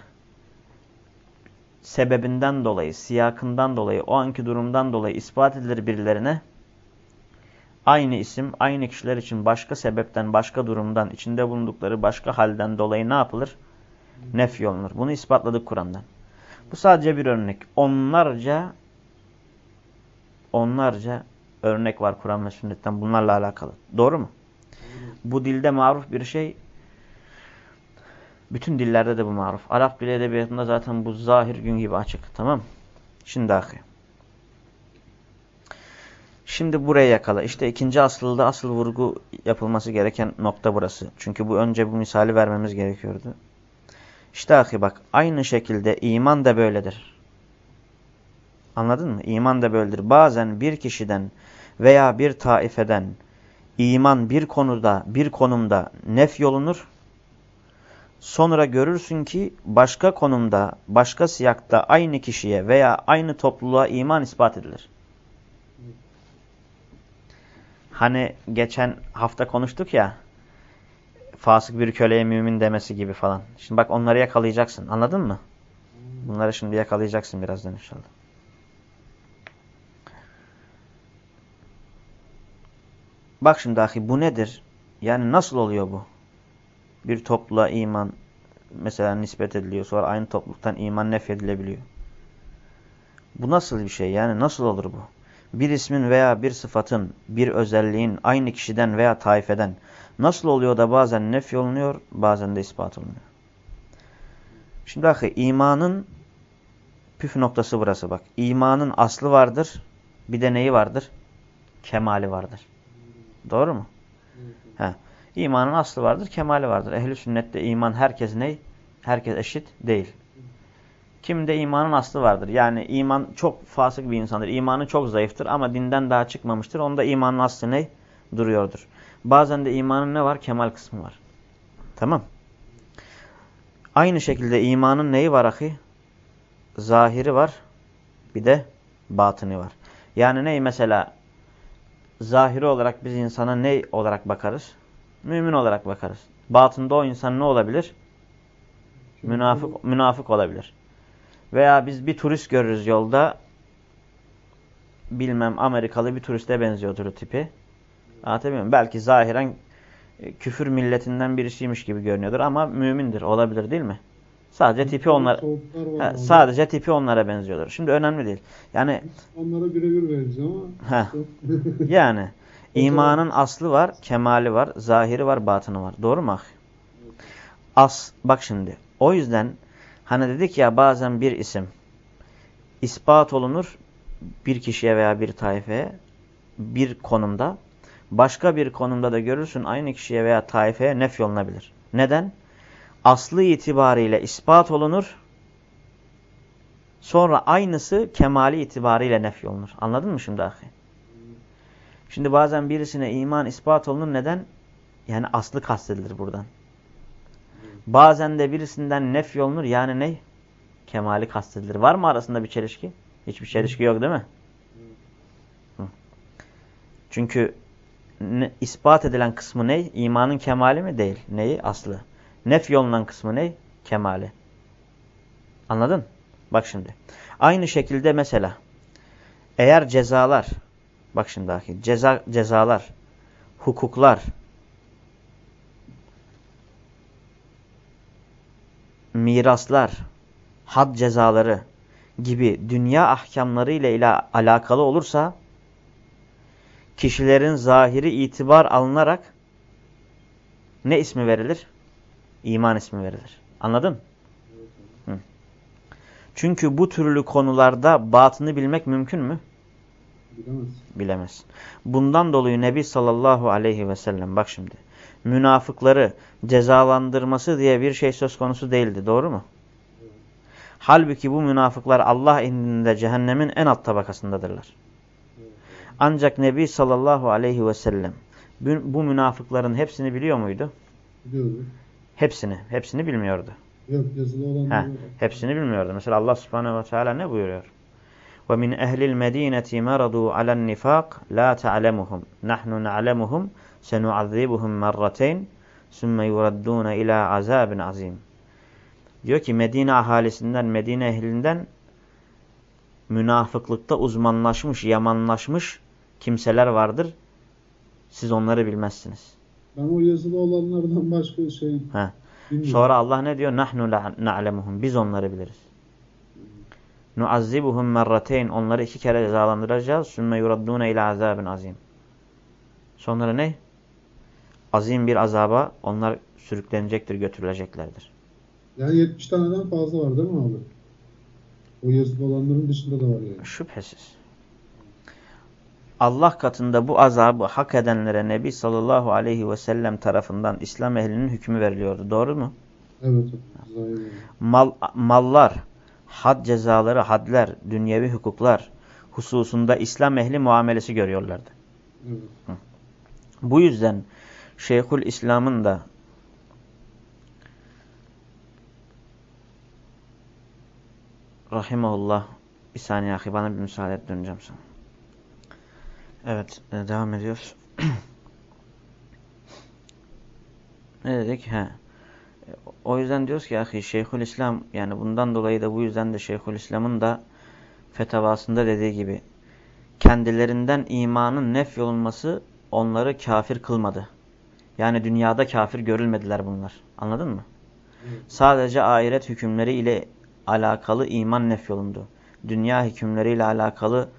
sebebinden dolayı, siyakından dolayı, o anki durumdan dolayı ispat edilir birilerine. Aynı isim, aynı kişiler için başka sebepten, başka durumdan, içinde bulundukları başka halden dolayı ne yapılır? Nef olunur. Bunu ispatladık Kur'an'dan. Bu sadece bir örnek. Onlarca onlarca örnek var Kur'an ve sünnetten bunlarla alakalı. Doğru mu? Bu dilde maruf bir şey bütün dillerde de bu maruf. Arap dili edebiyatında zaten bu zahir gün gibi açık. Tamam Şimdi ahi. Şimdi buraya yakala. İşte ikinci asılda asıl vurgu yapılması gereken nokta burası. Çünkü bu önce bu misali vermemiz gerekiyordu. İşte ahi bak aynı şekilde iman da böyledir. Anladın mı? İman da böyledir. Bazen bir kişiden veya bir taifeden iman bir konuda, bir konumda nef yolunur. Sonra görürsün ki başka konumda, başka siyakta aynı kişiye veya aynı topluluğa iman ispat edilir. Hani geçen hafta konuştuk ya, fasık bir köleye mümin demesi gibi falan. Şimdi bak onları yakalayacaksın. Anladın mı? Bunları şimdi yakalayacaksın birazdan inşallah. Bak şimdi ahi bu nedir? Yani nasıl oluyor bu? Bir topluluğa iman mesela nispet ediliyor. Sonra aynı topluluktan iman nefyedilebiliyor. Bu nasıl bir şey? Yani nasıl olur bu? Bir ismin veya bir sıfatın, bir özelliğin aynı kişiden veya taifeden nasıl oluyor da bazen nef yolunuyor, bazen de ispat olunuyor. Şimdi bakın imanın püf noktası burası bak. İmanın aslı vardır, bir de neyi vardır? Kemali vardır. Doğru mu? He. İmanın aslı vardır, kemali vardır. Ehli sünnette iman herkes ne? Herkes eşit değil. Kimde imanın aslı vardır. Yani iman çok fasık bir insandır. İmanı çok zayıftır ama dinden daha çıkmamıştır. Onda imanın aslı ne? Duruyordur. Bazen de imanın ne var? Kemal kısmı var. Tamam. Aynı şekilde imanın neyi var ahi? Zahiri var. Bir de batını var. Yani ney mesela zahiri olarak biz insana ne olarak bakarız? Mümin olarak bakarız. Batında o insan ne olabilir? Münafık, münafık olabilir. Veya biz bir turist görürüz yolda. Bilmem Amerikalı bir turiste benziyordur tipi. Anlatabiliyor muyum? Belki zahiren küfür milletinden birisiymiş gibi görünüyordur ama mümindir. Olabilir değil mi? Sadece tipi onlar he, sadece tipi onlara benziyordur. Şimdi önemli değil. Yani
onlara birebir benziyor ama
he, *laughs* yani imanın aslı var, kemali var, zahiri var, batını var. Doğru mu? As bak şimdi. O yüzden hani dedik ya bazen bir isim ispat olunur bir kişiye veya bir taifeye bir konumda başka bir konumda da görürsün aynı kişiye veya taifeye nef yolunabilir. Neden? Aslı itibariyle ispat olunur. Sonra aynısı kemali itibariyle nef yolunur. Anladın mı şimdi ahi? Şimdi bazen birisine iman ispat olunur. Neden? Yani aslı kastedilir buradan. Bazen de birisinden nef yolunur. Yani ne? Kemali kastedilir. Var mı arasında bir çelişki? Hiçbir çelişki yok değil mi? Çünkü ispat edilen kısmı ne? İmanın kemali mi? Değil. Neyi? Aslı. Nef yolunan kısmı ne? Kemali. Anladın? Bak şimdi. Aynı şekilde mesela eğer cezalar bak şimdi ahi, ceza, cezalar, hukuklar miraslar, had cezaları gibi dünya ahkamları ile alakalı olursa kişilerin zahiri itibar alınarak ne ismi verilir? İman ismi verilir. Anladın? Hı. Çünkü bu türlü konularda batını bilmek mümkün mü?
Bilemez.
Bilemez. Bundan dolayı Nebi sallallahu aleyhi ve sellem bak şimdi münafıkları cezalandırması diye bir şey söz konusu değildi. Doğru mu? Evet. Halbuki bu münafıklar Allah indinde cehennemin en alt tabakasındadırlar. Evet. Ancak Nebi sallallahu aleyhi ve sellem bu münafıkların hepsini biliyor muydu?
Biliyordu.
Hepsini. Hepsini bilmiyordu.
Yok yazılı olanları.
Hepsini bilmiyordu. Mesela Allah subhanehu ve teala ne buyuruyor? وَمِنْ اَهْلِ الْمَد۪ينَةِ مَرَضُوا عَلَى النِّفَاقِ لَا تَعْلَمُهُمْ نَحْنُ نَعْلَمُهُمْ سَنُعَذِّبُهُمْ مَرَّتَيْنِ ثُمَّ يُرَدُّونَ اِلَى عَذَابٍ azim. Diyor ki Medine ahalisinden, Medine ehlinden münafıklıkta uzmanlaşmış, yamanlaşmış kimseler vardır. Siz onları bilmezsiniz.
Ben o yazılı olanlardan başka şey
He. Sonra Allah ne diyor? Nahnu na'lemuhum. Biz onları biliriz. Nuazzibuhum merrateyn. Onları iki kere cezalandıracağız. Sümme yuraddune ila azabin azim. Sonra ne? Azim bir azaba onlar sürüklenecektir, götürüleceklerdir.
Yani 70 taneden fazla var değil mi abi? O yazılı olanların dışında da var yani.
Şüphesiz. Allah katında bu azabı hak edenlere Nebi sallallahu aleyhi ve sellem tarafından İslam ehlinin hükmü veriliyordu. Doğru mu?
Evet.
Mal, mallar, had cezaları, hadler, dünyevi hukuklar hususunda İslam ehli muamelesi görüyorlardı.
Evet.
Bu yüzden Şeyhül İslam'ın da Rahimahullah bir saniye ahi bana bir müsaade et döneceğim sana. Evet, e, devam ediyoruz. *clears throat* ne dedik? He. O yüzden diyoruz ki ahi Şeyhül İslam yani bundan dolayı da bu yüzden de Şeyhül İslam'ın da fetavasında dediği gibi kendilerinden imanın nef yolunması onları kafir kılmadı. Yani dünyada kafir görülmediler bunlar. Anladın mı? Evet. Sadece ahiret hükümleri ile alakalı iman nef yolundu. Dünya hükümleriyle alakalı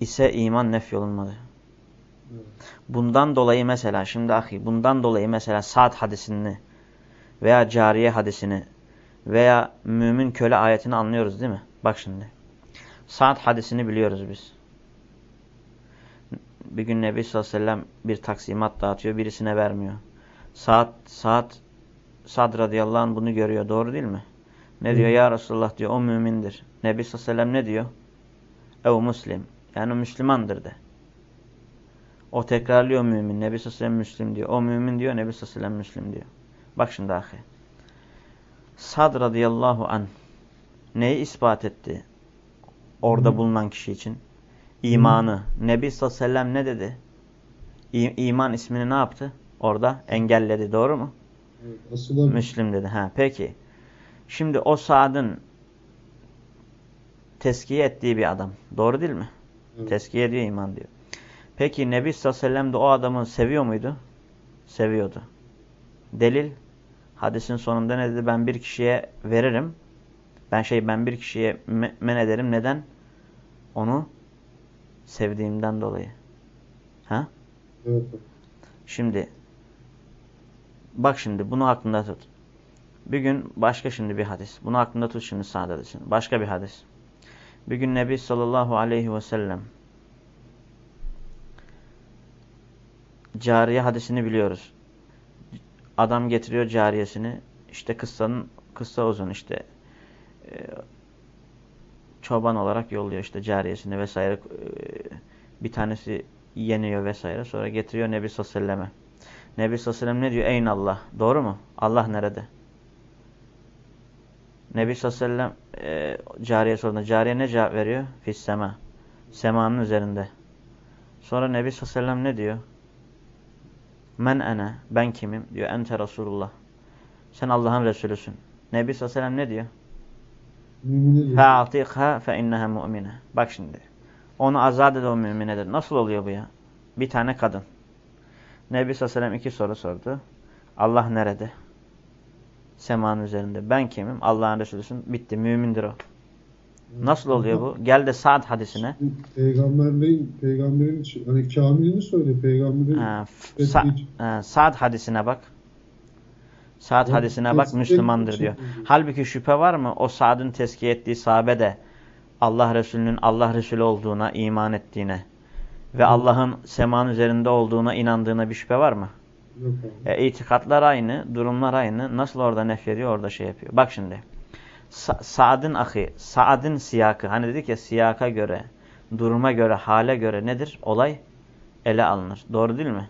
ise iman nef yolunmadı. Bundan dolayı mesela şimdi ahi bundan dolayı mesela saat hadisini veya cariye hadisini veya mümin köle ayetini anlıyoruz değil mi? Bak şimdi. Saat hadisini biliyoruz biz. Bir gün Nebi sallallahu aleyhi ve sellem bir taksimat dağıtıyor birisine vermiyor. Saat, saat Sad radıyallahu anh bunu görüyor doğru değil mi? Ne diyor? Ya Resulullah diyor o mümindir. Nebi sallallahu aleyhi ve sellem ne diyor? Ev muslim. Yani Müslümandır de. O tekrarlıyor mümin. Nebi sallallahu Müslim diyor. O mümin diyor. Nebi sallallahu Müslim diyor. Bak şimdi ahi. Sad radıyallahu an neyi ispat etti? Orada
Hı.
bulunan kişi için. İmanı. Nebi sallallahu aleyhi ve sellem ne dedi? İ iman ismini ne yaptı? Orada engelledi. Doğru mu?
Evet.
Müslim dedi. Ha, peki. Şimdi o Sad'ın teskiye ettiği bir adam. Doğru değil mi?
Evet.
Teskiye ediyor iman diyor. Peki Nebi sallallahu aleyhi ve sellem de o adamı seviyor muydu? Seviyordu. Delil hadisin sonunda ne dedi? Ben bir kişiye veririm. Ben şey ben bir kişiye me- men ederim. Neden? Onu sevdiğimden dolayı. Ha?
Evet.
Şimdi bak şimdi bunu aklında tut. Bir gün başka şimdi bir hadis. Bunu aklında tut şimdi şimdi. Başka bir hadis. Bir gün Nebi sallallahu aleyhi ve sellem cariye hadisini biliyoruz. Adam getiriyor cariyesini. İşte kıssanın kıssa uzun işte e, çoban olarak yolluyor işte cariyesini vesaire. E, bir tanesi yeniyor vesaire. Sonra getiriyor Nebi sallallahu aleyhi ve selleme. Nebi sallallahu aleyhi ve sellem ne diyor? Eyn Allah. Doğru mu? Allah nerede? Nebi sallallahu aleyhi ve sellem e, cariye sorduğunda. Cariye ne cevap veriyor? Fis sema. Semanın üzerinde. Sonra Nebi sallallahu aleyhi ve sellem ne diyor? Men ene. Ben kimim? Diyor. Ente Resulullah. Sen Allah'ın Resulüsün. Nebi sallallahu aleyhi ve sellem ne diyor? Fe'atikha fe inneha mu'mine. Bak şimdi. Onu azat ede o müminedir. Nasıl oluyor bu ya? Bir tane kadın. Nebi sallallahu aleyhi ve sellem iki soru sordu. Allah nerede? Semanın üzerinde. Ben kimim? Allah'ın Resulüsün. Bitti. Mümindir o. Nasıl oluyor bu? Gel de Sa'd hadisine.
Peygamberlerin, peygamberin hani kamilini söyle. Peygamberin
Ha, Sa ha, Sa'd hadisine bak.
Evet,
hadisine bak Müslümandır diyor. Halbuki şüphe var mı? O Sa'd'ın tezkiye ettiği sahabe de Allah Resulü'nün Allah Resulü olduğuna iman ettiğine ve
Hı.
Allah'ın semanın üzerinde olduğuna inandığına bir şüphe var mı? E, itikatlar aynı, durumlar aynı. Nasıl orada nefyediyor, orada şey yapıyor. Bak şimdi. Sa Sa'd'ın ahi, Sa'd'ın siyakı. Hani dedik ya siyaka göre, duruma göre, hale göre nedir? Olay ele alınır. Doğru değil mi?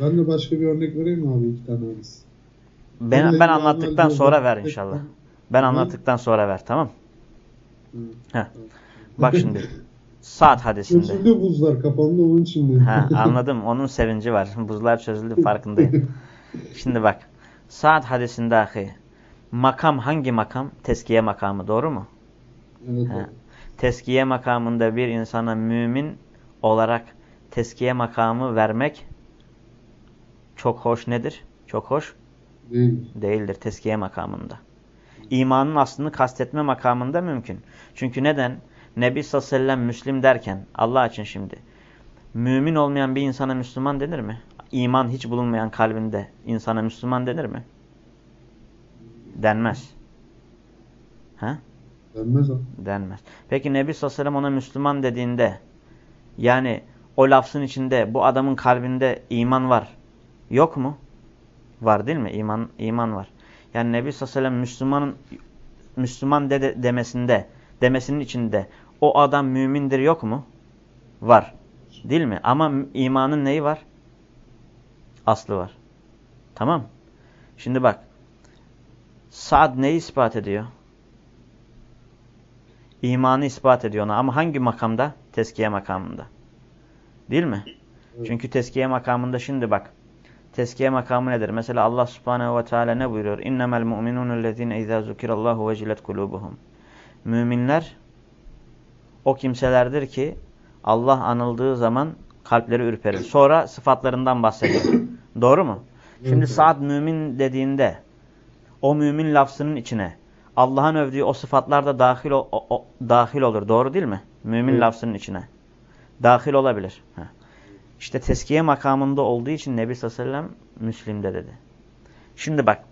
Ben de başka bir örnek vereyim mi abi iki tane hadis?
Ben, ben anlattıktan sonra ver inşallah. Ben
Ben-
anlattıktan sonra ver tamam
Hı.
Heh. Bak şimdi. *laughs* Saat hadisinde.
Çözüldü buzlar kafamda onun için.
Ha, anladım. Onun sevinci var. Buzlar çözüldü farkındayım. *laughs* Şimdi bak. Saat hadisinde ahi. Makam hangi makam? Teskiye makamı. Doğru mu?
evet,
Ha. Teskiye makamında bir insana mümin olarak teskiye makamı vermek çok hoş nedir? Çok hoş
Değil.
değildir teskiye makamında. İmanın aslını kastetme makamında mümkün. Çünkü neden? Nebi sallallahu aleyhi ve sellem Müslim derken Allah için şimdi mümin olmayan bir insana Müslüman denir mi? İman hiç bulunmayan kalbinde insana Müslüman denir mi? Denmez. Ha?
Denmez abi.
Denmez. Peki Nebi sallallahu aleyhi ve sellem ona Müslüman dediğinde yani o lafzın içinde bu adamın kalbinde iman var. Yok mu? Var değil mi? İman iman var. Yani Nebi sallallahu aleyhi ve sellem Müslümanın Müslüman de, de- demesinde demesinin içinde o adam mümindir yok mu? Var. Değil mi? Ama imanın neyi var? Aslı var. Tamam. Şimdi bak. Saad neyi ispat ediyor? İmanı ispat ediyor ona. Ama hangi makamda? Teskiye makamında. Değil mi? Çünkü teskiye makamında şimdi bak. Teskiye makamı nedir? Mesela Allah subhanehu ve teala ne buyuruyor? İnnemel mu'minûnellezîne izâ zukirallahu vecilet kulûbuhum. Müminler o kimselerdir ki Allah anıldığı zaman kalpleri ürperir. Sonra sıfatlarından bahsediyor. *coughs* Doğru mu? Şimdi. Saad mümin dediğinde o mümin lafzının içine Allah'ın övdüğü o sıfatlar da dahil, o, o- o- dahil olur. Doğru değil mi? Mümin
Evet.
lafzının içine. Dahil olabilir. Heh. İşte teskiye makamında olduğu için Nebi sallallahu aleyhi ve sellem Müslim'de dedi. Şimdi bak.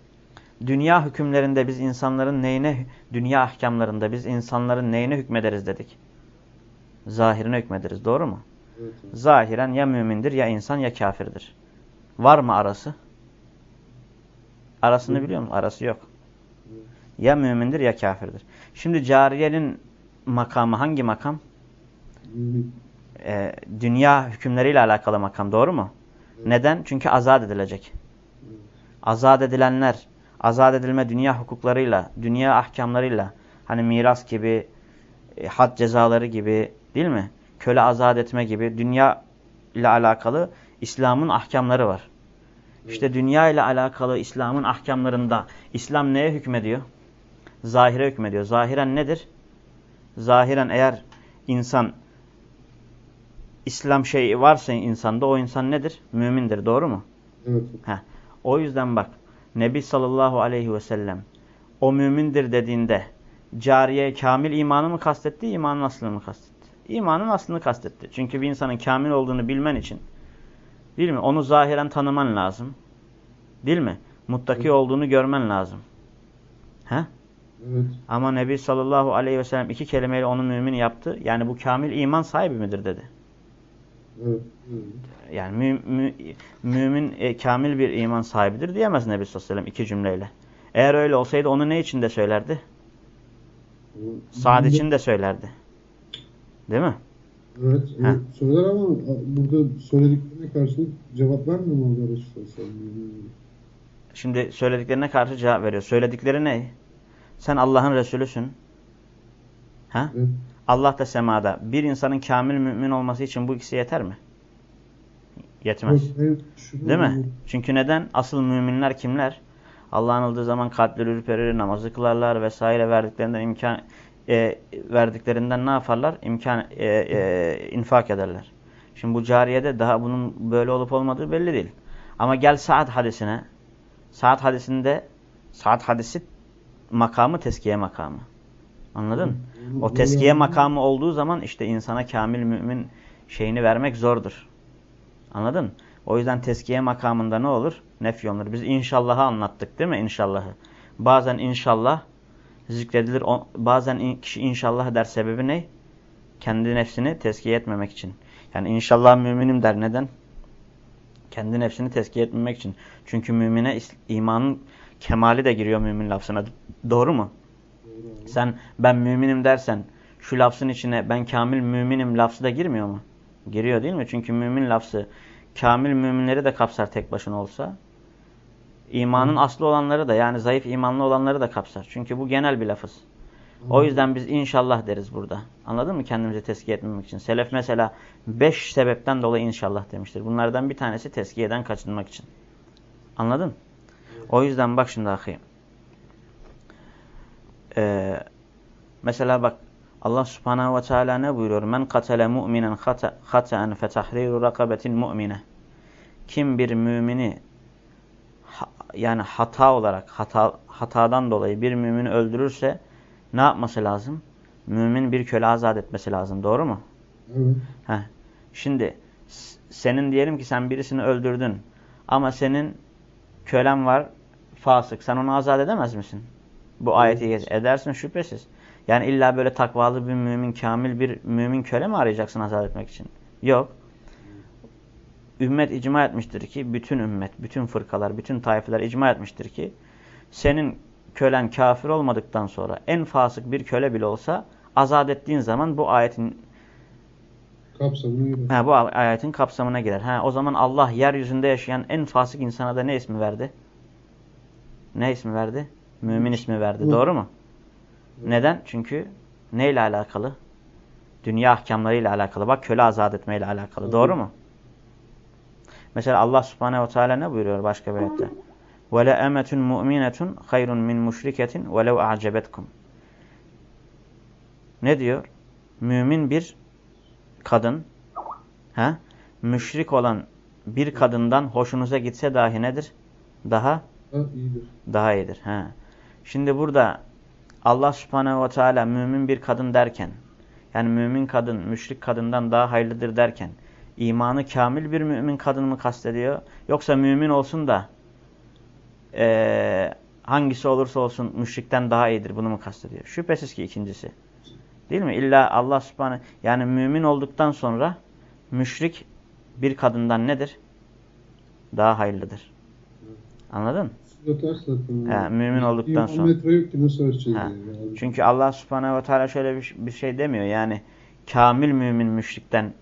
Dünya hükümlerinde biz insanların neyine, dünya ahkamlarında biz insanların neyine hükmederiz dedik. Zahirine hükmederiz. Doğru mu?
Evet.
Zahiren ya mümindir ya insan ya kafirdir. Var mı arası? Arasını biliyor musun? Arası yok. Ya mümindir ya kafirdir. Şimdi cariyenin makamı hangi makam? Ee, dünya hükümleriyle alakalı makam doğru mu? Neden? Çünkü azat edilecek. Azat edilenler, azat edilme dünya hukuklarıyla, dünya ahkamlarıyla, hani miras gibi, e, had cezaları gibi değil mi? Köle azat etme gibi dünya ile alakalı İslam'ın ahkamları var. İşte dünya ile alakalı İslam'ın ahkamlarında İslam neye hükmediyor? Zahire hükmediyor. Zahiren nedir? Zahiren eğer insan İslam şeyi varsa insanda o insan nedir? Mümindir. Doğru mu?
Evet.
Heh. O yüzden bak Nebi sallallahu aleyhi ve sellem o mümindir dediğinde cariye kamil imanı mı kastetti, imanın aslını mı kastetti? İmanın aslını kastetti. Çünkü bir insanın kamil olduğunu bilmen için değil mi? Onu zahiren tanıman lazım. Değil mi? Muttaki olduğunu görmen lazım. He?
Evet.
Ama Nebi sallallahu aleyhi ve sellem iki kelimeyle onu mümin yaptı. Yani bu kamil iman sahibi midir dedi.
Evet. evet.
Yani mü, mü, mümin e, kamil bir iman sahibidir diyemez Nebi sallallahu aleyhi ve sellem iki cümleyle. Eğer öyle olsaydı onu ne için de söylerdi? Saad için de söylerdi. Değil mi?
Evet.
Ha.
evet. Söyler ama burada söylediklerine karşılık cevap vermiyor mu Allah Resulü?
Şimdi söylediklerine karşı cevap veriyor. Söyledikleri ne? Sen Allah'ın Resulüsün. Ha?
Evet.
Allah da semada. Bir insanın kamil mümin olması için bu ikisi yeter mi? Yetmez.
Hayır, şunu-
Değil mi? Çünkü neden? Asıl müminler kimler? Allah anıldığı zaman kalpleri ürperir, namazı kılarlar vesaire verdiklerinden imkan e, verdiklerinden ne yaparlar? İmkan e, e, infak ederler. Şimdi bu cariyede daha bunun böyle olup olmadığı belli değil. Ama gel saat hadisine. Saat hadisinde saat hadisi makamı teskiye makamı. Anladın? O teskiye makamı olduğu zaman işte insana kamil mümin şeyini vermek zordur. Anladın? O yüzden teskiye makamında ne olur? Nefy olunur. Biz inşallahı anlattık değil mi? İnşallahı. Bazen inşallah zikredilir. O- Bazen kişi inşallah der. Sebebi ne? Kendi nefsini teskiye etmemek için. Yani inşallah müminim der. Neden? Kendi nefsini teskiye etmemek için. Çünkü mümine imanın kemali de giriyor mümin lafzına. Doğru mu?
Doğru.
Sen ben müminim dersen şu lafzın içine ben kamil müminim lafzı da girmiyor mu? Giriyor değil mi? Çünkü mümin lafzı kamil müminleri de kapsar tek başına olsa. İmanın aslı olanları da yani zayıf imanlı olanları da kapsar. Çünkü bu genel bir lafız. O yüzden biz inşallah deriz burada. Anladın mı? Kendimizi teskiye etmemek için. Selef mesela beş sebepten dolayı inşallah demiştir. Bunlardan bir tanesi teskiyeden kaçınmak için. Anladın? O yüzden bak şimdi akıyım. Ee, mesela bak Allah subhanahu ve teala ne buyuruyor? Men katale mu'minen hataen fetahriru rakabetin mu'mine. Kim bir mümini yani hata olarak hata, hatadan dolayı bir mümini öldürürse ne yapması lazım? Mümin bir köle azat etmesi lazım. Doğru mu?
Evet.
Heh. Şimdi senin diyelim ki sen birisini öldürdün ama senin kölen var fasık. Sen onu azat edemez misin? Bu ayeti geç. Edersin şüphesiz. Yani illa böyle takvalı bir mümin, kamil bir mümin köle mi arayacaksın azat etmek için? Yok. Ümmet icma etmiştir ki, bütün ümmet, bütün fırkalar, bütün tayfeler icma etmiştir ki, senin kölen kafir olmadıktan sonra en fasık bir köle bile olsa azat ettiğin zaman bu ayetin
Kapsamına girer.
Ha, bu ayetin kapsamına girer. Ha, o zaman Allah yeryüzünde yaşayan en fasık insana da ne ismi verdi? Ne ismi verdi? Mümin ismi verdi.
Evet.
Doğru mu? Neden? Çünkü neyle alakalı? Dünya ahkamlarıyla alakalı. Bak köle azat etmeyle alakalı.
Evet.
Doğru mu? Mesela Allah subhanehu ve teala ne buyuruyor başka bir ayette? وَلَا اَمَةٌ مُؤْمِنَةٌ خَيْرٌ مِنْ مُشْرِكَةٍ وَلَوْ اَعْجَبَتْكُمْ Ne diyor? Mümin bir kadın, he, müşrik olan bir kadından hoşunuza gitse dahi nedir? Daha
Ha, iyidir.
daha iyidir. He. Şimdi burada Allah subhanehu ve teala mümin bir kadın derken, yani mümin kadın müşrik kadından daha hayırlıdır derken, imanı kamil bir mümin kadın mı kastediyor? Yoksa mümin olsun da eee, hangisi olursa olsun müşrikten daha iyidir bunu mu kastediyor? Şüphesiz ki ikincisi. Değil mi? İlla Allah subhanahu yani mümin olduktan sonra müşrik bir kadından nedir? Daha hayırlıdır. Anladın? He, mümin olduktan sonra. Ha. Çünkü Allah subhanehu ve teala şöyle bir, bir şey demiyor. Yani kamil mümin müşrikten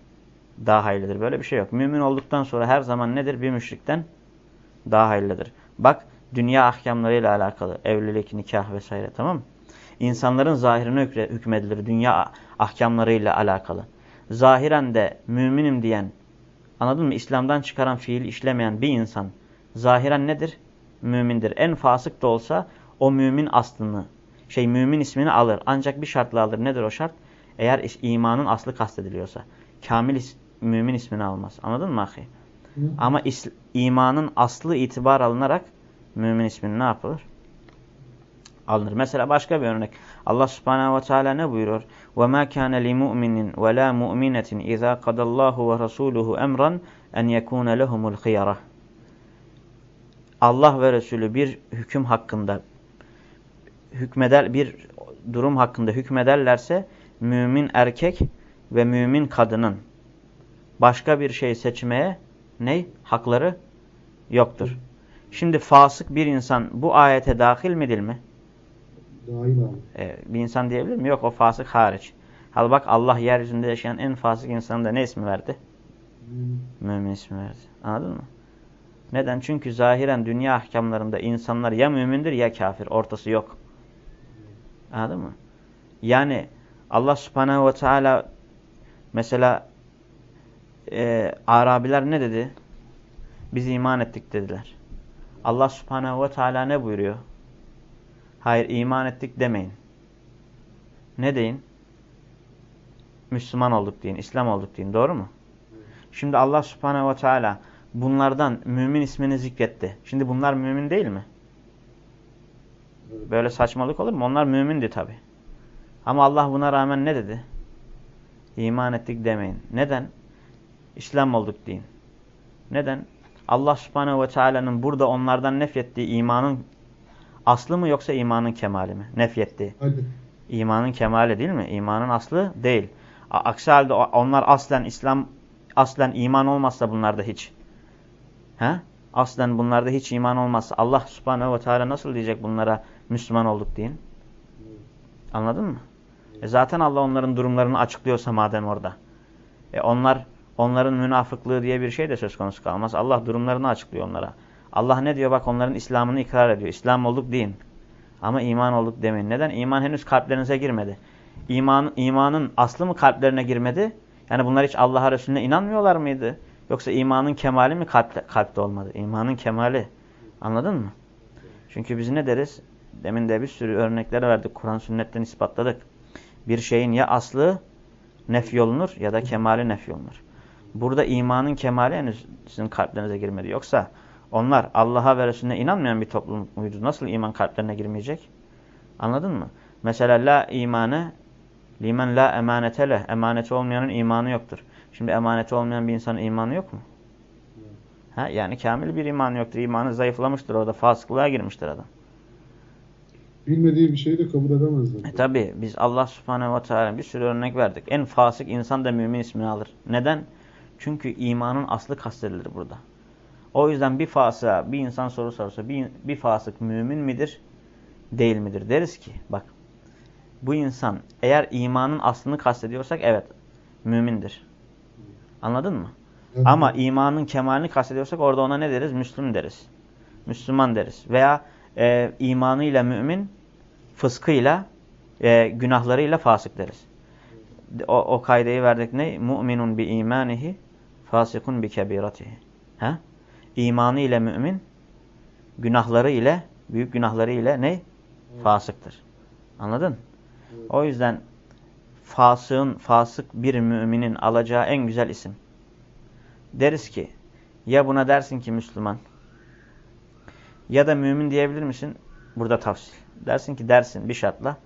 daha hayırlıdır. Böyle bir şey yok. Mümin olduktan sonra her zaman nedir? Bir müşrikten daha hayırlıdır. Bak dünya ahkamlarıyla alakalı. Evlilik, nikah vesaire tamam mı? İnsanların zahirine hükmedilir. Dünya ahkamlarıyla alakalı. Zahiren de müminim diyen, anladın mı? İslam'dan çıkaran fiil işlemeyen bir insan zahiren nedir? Mümindir. En fasık da olsa o mümin aslını, şey mümin ismini alır. Ancak bir şartla alır. Nedir o şart? Eğer imanın aslı kastediliyorsa. Kamil mümin ismini almaz. Anladın mı ahi?
Hı.
Ama is- imanın aslı itibar alınarak mümin ismini ne yapılır? Alınır. Mesela başka bir örnek. Allah subhanehu ve teala ne buyuruyor? وَمَا كَانَ لِمُؤْمِنٍ وَلَا مُؤْمِنَةٍ إِذَا قَدَ اللّٰهُ وَرَسُولُهُ اَمْرًا اَنْ يَكُونَ لَهُمُ الْخِيَرَةِ Allah ve Resulü bir hüküm hakkında hükmeder bir durum hakkında hükmederlerse mümin erkek ve mümin kadının başka bir şey seçmeye ne? Hakları yoktur. Şimdi fasık bir insan bu ayete dahil midir mi?
Dahil abi.
Ee, bir insan diyebilir mi? Yok o fasık hariç. Hal bak Allah yeryüzünde yaşayan en fasık insana da ne ismi verdi?
Mümin.
Mümin ismi verdi. Anladın mı? Neden? Çünkü zahiren dünya ahkamlarında insanlar ya mümindir ya kafir. Ortası yok. Anladın mı? Yani Allah subhanehu ve teala mesela e, Arabiler ne dedi? Biz iman ettik dediler. Allah subhanehu ve teala ne buyuruyor? Hayır iman ettik demeyin. Ne deyin? Müslüman olduk deyin, İslam olduk deyin. Doğru mu? Şimdi Allah subhanehu ve teala bunlardan mümin ismini zikretti. Şimdi bunlar mümin değil mi? Böyle saçmalık olur mu? Onlar mümindi tabi. Ama Allah buna rağmen ne dedi? İman ettik demeyin. Neden? İslam olduk deyin. Neden? Allah subhanehu ve teala'nın burada onlardan nefyettiği imanın aslı mı yoksa imanın kemali mi? Nefyettiği.
Hadi.
İmanın kemali değil mi? İmanın aslı değil. Aksi halde onlar aslen İslam, aslen iman olmazsa bunlarda hiç. He? Aslen bunlarda hiç iman olmazsa Allah subhanehu ve teala nasıl diyecek bunlara Müslüman olduk deyin? Anladın mı? E zaten Allah onların durumlarını açıklıyorsa madem orada. E onlar onların münafıklığı diye bir şey de söz konusu kalmaz. Allah durumlarını açıklıyor onlara. Allah ne diyor? Bak onların İslam'ını ikrar ediyor. İslam olduk deyin. Ama iman olduk demeyin. Neden? İman henüz kalplerinize girmedi. İman, imanın aslı mı kalplerine girmedi? Yani bunlar hiç Allah'a Resulüne inanmıyorlar mıydı? Yoksa imanın kemali mi kalpte, kalpte olmadı? İmanın kemali. Anladın mı? Çünkü biz ne deriz? Demin de bir sürü örnekler verdik. Kur'an sünnetten ispatladık. Bir şeyin ya aslı nefyolunur ya da kemali nefyolunur. Burada imanın kemali henüz sizin kalplerinize girmedi. Yoksa onlar Allah'a ve Resulüne inanmayan bir toplum muydu? Nasıl iman kalplerine girmeyecek? Anladın mı? Mesela la imane limen la emanete leh. Emaneti olmayanın imanı yoktur. Şimdi emaneti olmayan bir insanın imanı yok mu? Ha, yani kamil bir iman yoktur. İmanı zayıflamıştır orada. Fasıklığa girmiştir adam.
Bilmediği bir şeyi de kabul edemezler.
E tabi biz Allah subhanehu ve teala bir sürü örnek verdik. En fasık insan da mümin ismini alır. Neden? Çünkü imanın aslı kastedilir burada. O yüzden bir fasığa bir insan soru sorsa bir, bir fasık mümin midir? Değil midir? Deriz ki bak bu insan eğer imanın aslını kastediyorsak evet mümindir. Anladın mı?
Evet.
Ama imanın kemalini kastediyorsak orada ona ne deriz? Müslüm deriz. Müslüman deriz. Veya e, imanıyla mümin, fıskıyla, e, günahlarıyla fasık deriz. O, o kaydeyi verdik ne? Mu'minun bi imanihi, fasikun bi kebiratihi. Ha? İmanı ile mümin, günahları ile, büyük günahları ile ne? Fasıktır. Anladın? O yüzden fasığın, fasık bir müminin alacağı en güzel isim. Deriz ki, ya buna dersin ki Müslüman, ya da mümin diyebilir misin? Burada tavsiye. Dersin ki dersin bir şartla.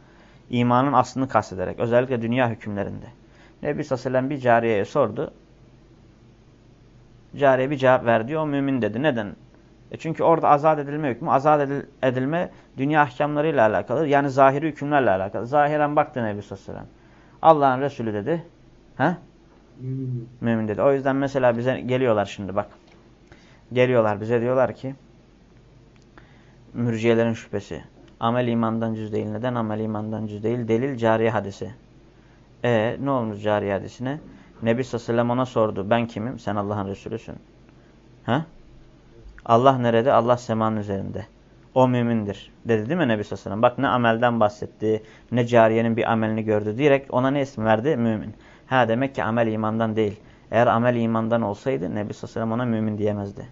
imanın aslını kastederek. Özellikle dünya hükümlerinde. Nebi Sallallahu bir cariyeye sordu. Cariye bir cevap verdi. O mümin dedi. Neden? E çünkü orada azat edilme hükmü, azat edil edilme dünya ahkamlarıyla alakalı. Yani zahiri hükümlerle alakalı. Zahiren baktı Nebi Sallallahu Allah'ın Resulü dedi. He?
Mümin.
Mümin dedi. O yüzden mesela bize geliyorlar şimdi bak. Geliyorlar bize diyorlar ki mürciyelerin şüphesi. Amel imandan cüz değil. Neden amel imandan cüz değil? Delil cariye hadisi. E ne olmuş cariye hadisine? Nebi sallallahu ona sordu. Ben kimim? Sen Allah'ın Resulüsün. Ha? Allah nerede? Allah semanın üzerinde. O mümindir. Dedi değil mi Nebi sallallahu Bak ne amelden bahsetti. Ne cariyenin bir amelini gördü. Direkt ona ne ismi verdi? Mümin. Ha demek ki amel imandan değil. Eğer amel imandan olsaydı Nebi sallallahu ona mümin diyemezdi.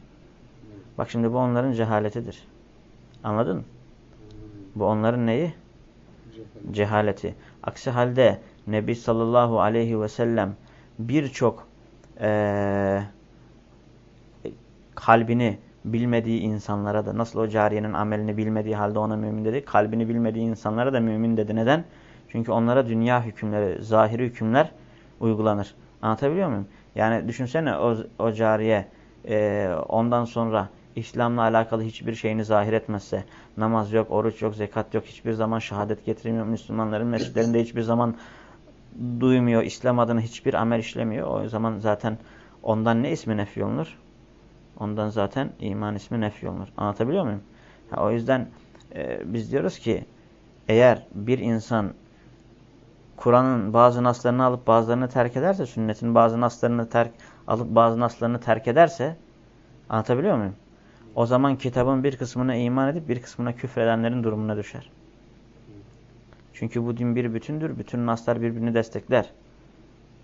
Bak şimdi bu onların cehaletidir. Anladın mı? Bu onların neyi? Cehaleti. Aksi halde Nebi sallallahu aleyhi ve sellem birçok ee, kalbini bilmediği insanlara da nasıl o cariyenin amelini bilmediği halde ona mümin dedi. Kalbini bilmediği insanlara da mümin dedi. Neden? Çünkü onlara dünya hükümleri, zahiri hükümler uygulanır. Anlatabiliyor muyum? Yani düşünsene o, o cariye e, ondan sonra İslam'la alakalı hiçbir şeyini zahir etmezse, namaz yok, oruç yok, zekat yok, hiçbir zaman şehadet getirmiyor, Müslümanların mescitlerinde hiçbir zaman duymuyor, İslam adına hiçbir amel işlemiyor. O zaman zaten ondan ne ismi nefi olunur? Ondan zaten iman ismi nefi olunur. Anlatabiliyor muyum? Ha, o yüzden e, biz diyoruz ki eğer bir insan Kur'an'ın bazı naslarını alıp bazılarını terk ederse, sünnetin bazı naslarını terk alıp bazı naslarını terk ederse anlatabiliyor muyum? O zaman kitabın bir kısmına iman edip bir kısmına küfredenlerin durumuna düşer. Çünkü bu din bir bütündür. Bütün naslar birbirini destekler.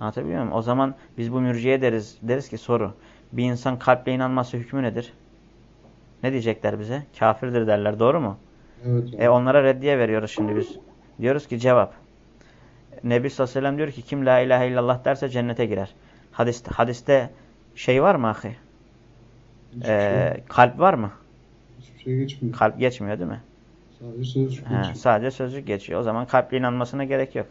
Anlatabiliyor muyum? O zaman biz bu mürciye deriz. Deriz ki soru. Bir insan kalple inanması hükmü nedir? Ne diyecekler bize? Kafirdir derler. Doğru mu?
Evet.
E onlara reddiye veriyoruz şimdi biz. Diyoruz ki cevap. Nebi sallallahu aleyhi ve sellem diyor ki kim la ilahe illallah derse cennete girer. Hadiste, hadiste şey var mı ahi?
Hiçbir,
Ee,
şey,
kalp var mı?
hiçbir şey geçmiyor.
Kalp geçmiyor değil mi?
Sadece sözcük
He,
geçiyor.
sadece sözcük geçiyor. O zaman kalple inanmasına gerek yok.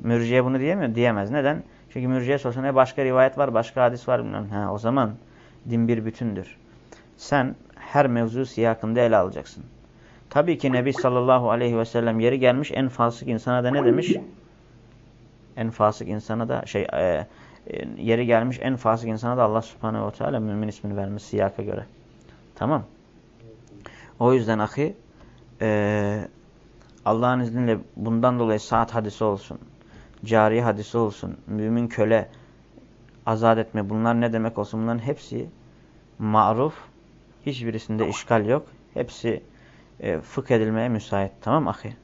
Mürciye bunu diyemiyor. Diyemez. Neden? Çünkü mürciye sorsa ne başka rivayet var, başka hadis var bilmem. Ha, o zaman din bir bütündür. Sen her mevzu siyakında ele alacaksın. Tabii ki Nebi sallallahu aleyhi ve sellem yeri gelmiş en fasık insana da ne demiş? En fasık insana da şey e, e, yeri gelmiş en fasık insana da Allah subhanehu ve teala mümin ismini vermiş siyaka göre. Tamam. O yüzden ahi e, Allah'ın izniyle bundan dolayı saat hadisi olsun, cari hadisi olsun, mümin köle azat etme bunlar ne demek olsun bunların hepsi maruf, hiçbirisinde işgal yok. Hepsi e, fıkh edilmeye müsait. Tamam ahi?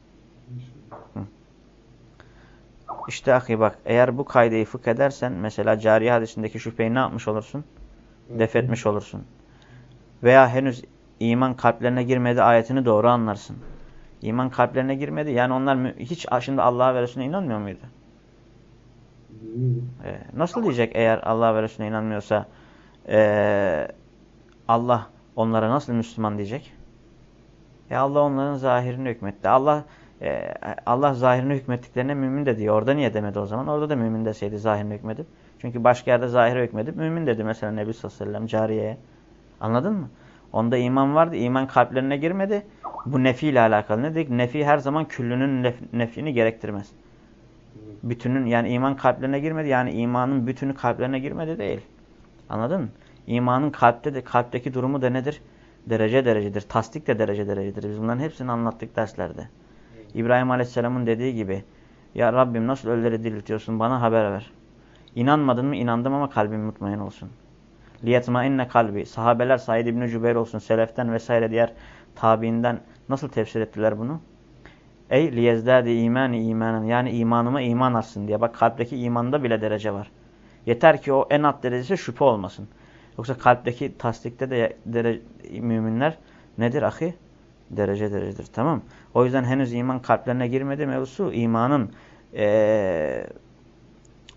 İşte ahi bak eğer bu kaydeyi fıkh edersen mesela cari hadisindeki şüpheyi ne yapmış olursun? Def etmiş olursun. Veya henüz iman kalplerine girmedi ayetini doğru anlarsın. İman kalplerine girmedi. Yani onlar hiç şimdi Allah'a ve Resulüne inanmıyor muydu? Ee, nasıl diyecek eğer Allah'a ve Resulüne inanmıyorsa ee, Allah onlara nasıl Müslüman diyecek? E Allah onların zahirini hükmetti. Allah e, Allah zahirini hükmettiklerine mümin de diyor. Orada niye demedi o zaman? Orada da mümin deseydi zahirini hükmedip. Çünkü başka yerde zahiri hükmedip mümin dedi mesela Nebi sallallahu aleyhi ve sellem cariyeye. Anladın mı? Onda iman vardı. iman kalplerine girmedi. Bu nefi ile alakalı. Ne dedik? Nefi her zaman küllünün nef nefini gerektirmez. Bütünün yani iman kalplerine girmedi. Yani imanın bütünü kalplerine girmedi değil. Anladın mı? İmanın kalpte de kalpteki durumu da nedir? Derece derecedir. Tasdik de derece derecedir. Biz bunların hepsini anlattık derslerde. İbrahim Aleyhisselam'ın dediği gibi Ya Rabbim nasıl ölüleri diriltiyorsun bana haber ver. İnanmadın mı? İnandım ama kalbim mutmain olsun. Liyetmainne kalbi. Sahabeler Said İbni Cübeyr olsun, Seleften vesaire diğer tabiinden nasıl tefsir ettiler bunu? Ey liyezdâdi imani imanen. Yani imanıma iman artsın diye. Bak kalpteki imanda bile derece var. Yeter ki o en alt derecesi şüphe olmasın. Yoksa kalpteki tasdikte de dere, müminler nedir ahi? Derece derecedir. Tamam O yüzden henüz iman kalplerine girmedi mevzusu imanın ee,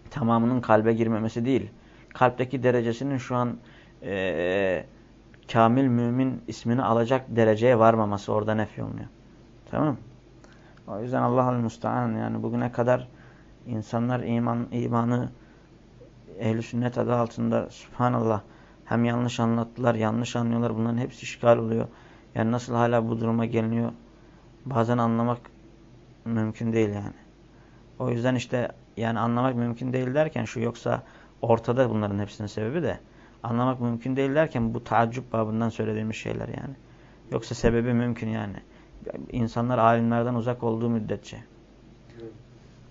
tamamının kalbe girmemesi değil. Kalpteki derecesinin şu an ee, kamil mümin ismini alacak dereceye varmaması orada nefi olmuyor. Tamam O yüzden Allah'ın müstahane yani bugüne kadar insanlar iman imanı ehl sünnet adı altında subhanallah hem yanlış anlattılar, yanlış anlıyorlar. Bunların hepsi işgal oluyor. Yani nasıl hala bu duruma geliniyor bazen anlamak mümkün değil yani. O yüzden işte yani anlamak mümkün değil derken şu yoksa ortada bunların hepsinin sebebi de anlamak mümkün değil derken bu taaccüp babından söylediğimiz şeyler yani. Yoksa sebebi mümkün yani. İnsanlar alimlerden uzak olduğu müddetçe.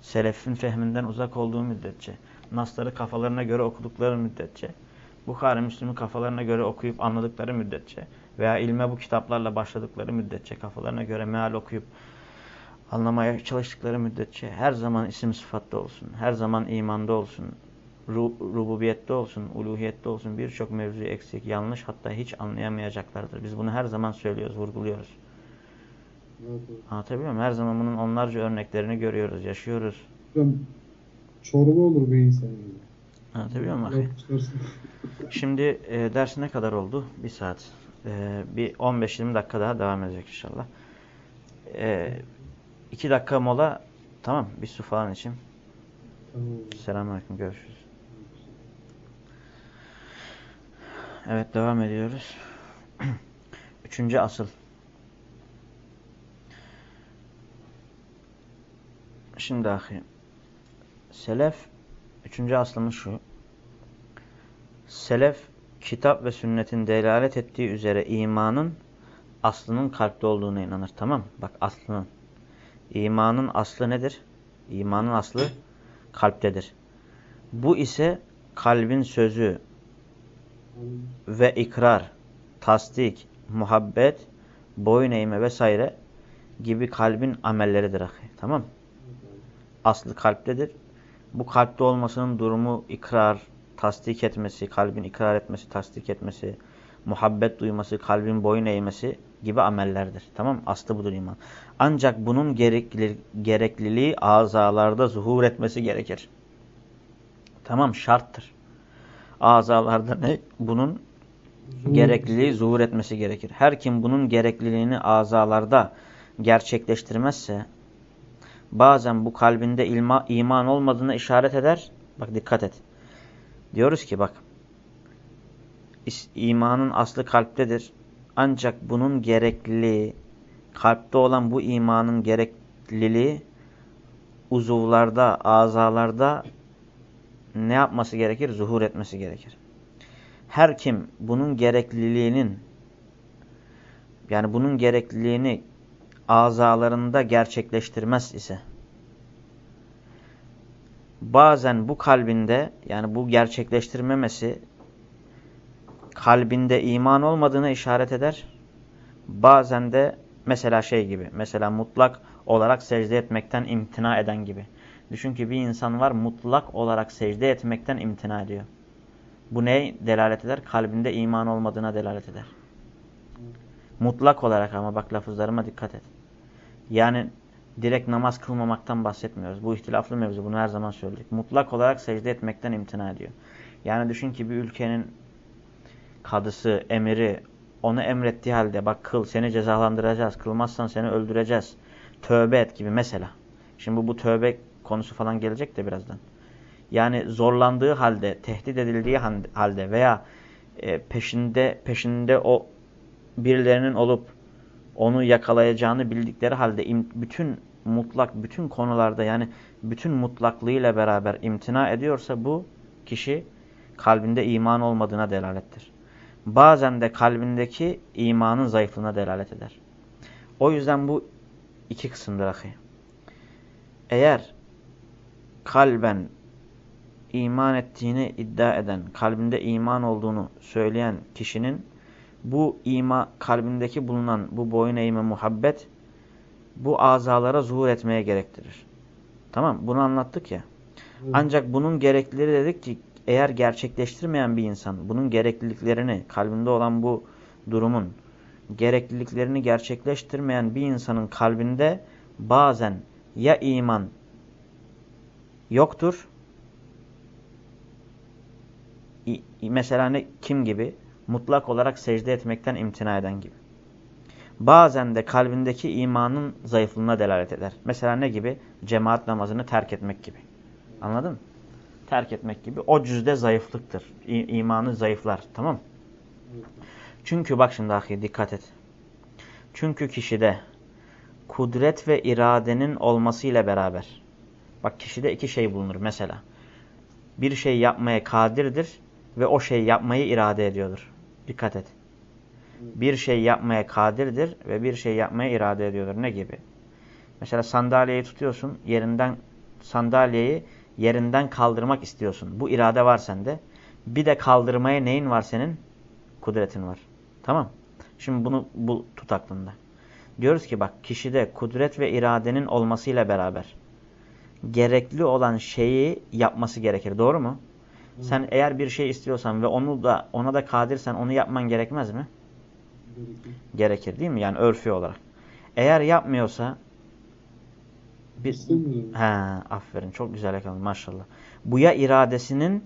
Selefin fehminden uzak olduğu müddetçe. Nasları kafalarına göre okudukları müddetçe. Bukhari Müslüm'ü kafalarına göre okuyup anladıkları müddetçe. Veya ilme bu kitaplarla başladıkları müddetçe. Kafalarına göre meal okuyup anlamaya çalıştıkları müddetçe. Her zaman isim sıfatta olsun. Her zaman imanda olsun. Ru rububiyette olsun, uluhiyette olsun birçok mevzu eksik, yanlış hatta hiç anlayamayacaklardır. Biz bunu her zaman söylüyoruz, vurguluyoruz.
Evet, evet.
Anlatabiliyor muyum? Her zaman bunun onlarca örneklerini görüyoruz, yaşıyoruz.
Çorba olur bir insan.
Anlatabiliyor muyum? *laughs* Şimdi e, ders ne kadar oldu? Bir saat. E, bir 15-20 dakika daha devam edecek inşallah. E, iki dakika mola. Tamam. Bir su falan için.
Tamam.
Selamünaleyküm. Görüşürüz. Evet devam ediyoruz. *clears throat* Üçüncü asıl. Şimdi ahi. Selef, üçüncü aslımız şu. Selef, kitap ve sünnetin delalet ettiği üzere imanın aslının kalpte olduğuna inanır. Tamam Bak aslının. İmanın aslı nedir? İmanın aslı kalptedir. Bu ise kalbin sözü ve ikrar, tasdik, muhabbet, boyun eğme vesaire gibi kalbin amelleridir. Tamam Aslı kalptedir. Bu kalpte olmasının durumu ikrar, tasdik etmesi, kalbin ikrar etmesi, tasdik etmesi, muhabbet duyması, kalbin boyun eğmesi gibi amellerdir. Tamam Aslı budur iman. Ancak bunun gerekli, gerekliliği azalarda zuhur etmesi gerekir. Tamam şarttır. Azalarda ne? Bunun gerekliliği zuhur etmesi gerekir. Her kim bunun gerekliliğini azalarda gerçekleştirmezse bazen bu kalbinde ilma, iman olmadığına işaret eder. Bak dikkat et. Diyoruz ki bak imanın aslı kalptedir. Ancak bunun gerekliliği kalpte olan bu imanın gerekliliği uzuvlarda, azalarda ne yapması gerekir? Zuhur etmesi gerekir. Her kim bunun gerekliliğinin yani bunun gerekliliğini azalarında gerçekleştirmez ise bazen bu kalbinde yani bu gerçekleştirmemesi kalbinde iman olmadığına işaret eder. Bazen de mesela şey gibi mesela mutlak olarak secde etmekten imtina eden gibi. Düşün ki bir insan var mutlak olarak secde etmekten imtina ediyor. Bu ne delalet eder? Kalbinde iman olmadığına delalet eder. Mutlak olarak ama bak lafızlarıma dikkat et. Yani direkt namaz kılmamaktan bahsetmiyoruz. Bu ihtilaflı mevzu. Bunu her zaman söyledik. Mutlak olarak secde etmekten imtina ediyor. Yani düşün ki bir ülkenin kadısı, emiri onu emrettiği halde bak kıl seni cezalandıracağız. Kılmazsan seni öldüreceğiz. Tövbe et gibi mesela. Şimdi bu, bu tövbe konusu falan gelecek de birazdan. Yani zorlandığı halde, tehdit edildiği halde veya e, peşinde peşinde o birilerinin olup onu yakalayacağını bildikleri halde bütün mutlak bütün konularda yani bütün mutlaklığıyla beraber imtina ediyorsa bu kişi kalbinde iman olmadığına delalettir. Bazen de kalbindeki imanın zayıflığına delalet eder. O yüzden bu iki kısımdır ahi. Eğer kalben iman ettiğini iddia eden, kalbinde iman olduğunu söyleyen kişinin bu ima kalbindeki bulunan bu boyun eğme muhabbet bu azalara zuhur etmeye gerektirir. Tamam bunu anlattık ya. Ancak bunun gereklileri dedik ki eğer gerçekleştirmeyen bir insan bunun gerekliliklerini kalbinde olan bu durumun gerekliliklerini gerçekleştirmeyen bir insanın kalbinde bazen ya iman yoktur. Mesela ne, kim gibi? Mutlak olarak secde etmekten imtina eden gibi. Bazen de kalbindeki imanın zayıflığına delalet eder. Mesela ne gibi? Cemaat namazını terk etmek gibi. Anladın mı? Terk etmek gibi. O cüzde zayıflıktır. İ imanı zayıflar. Tamam Çünkü bak şimdi ahi dikkat et. Çünkü kişide kudret ve iradenin olmasıyla beraber bak kişide iki şey bulunur mesela. Bir şey yapmaya kadirdir ve o şey yapmayı irade ediyordur. Dikkat et. Bir şey yapmaya kadirdir ve bir şey yapmaya irade ediyordur. Ne gibi? Mesela sandalyeyi tutuyorsun, yerinden sandalyeyi yerinden kaldırmak istiyorsun. Bu irade var sende. Bir de kaldırmaya neyin var senin? Kudretin var. Tamam. Şimdi bunu bu tut aklında. Diyoruz ki bak kişide kudret ve iradenin olmasıyla beraber gerekli olan şeyi yapması gerekir. Doğru mu? Hı. Sen eğer bir şey istiyorsan ve onu da ona da kadirsen onu yapman gerekmez mi? Gerekir. Gerekir değil mi? Yani örfi olarak. Eğer yapmıyorsa bir, he, aferin çok güzel yakaladın maşallah. Bu ya iradesinin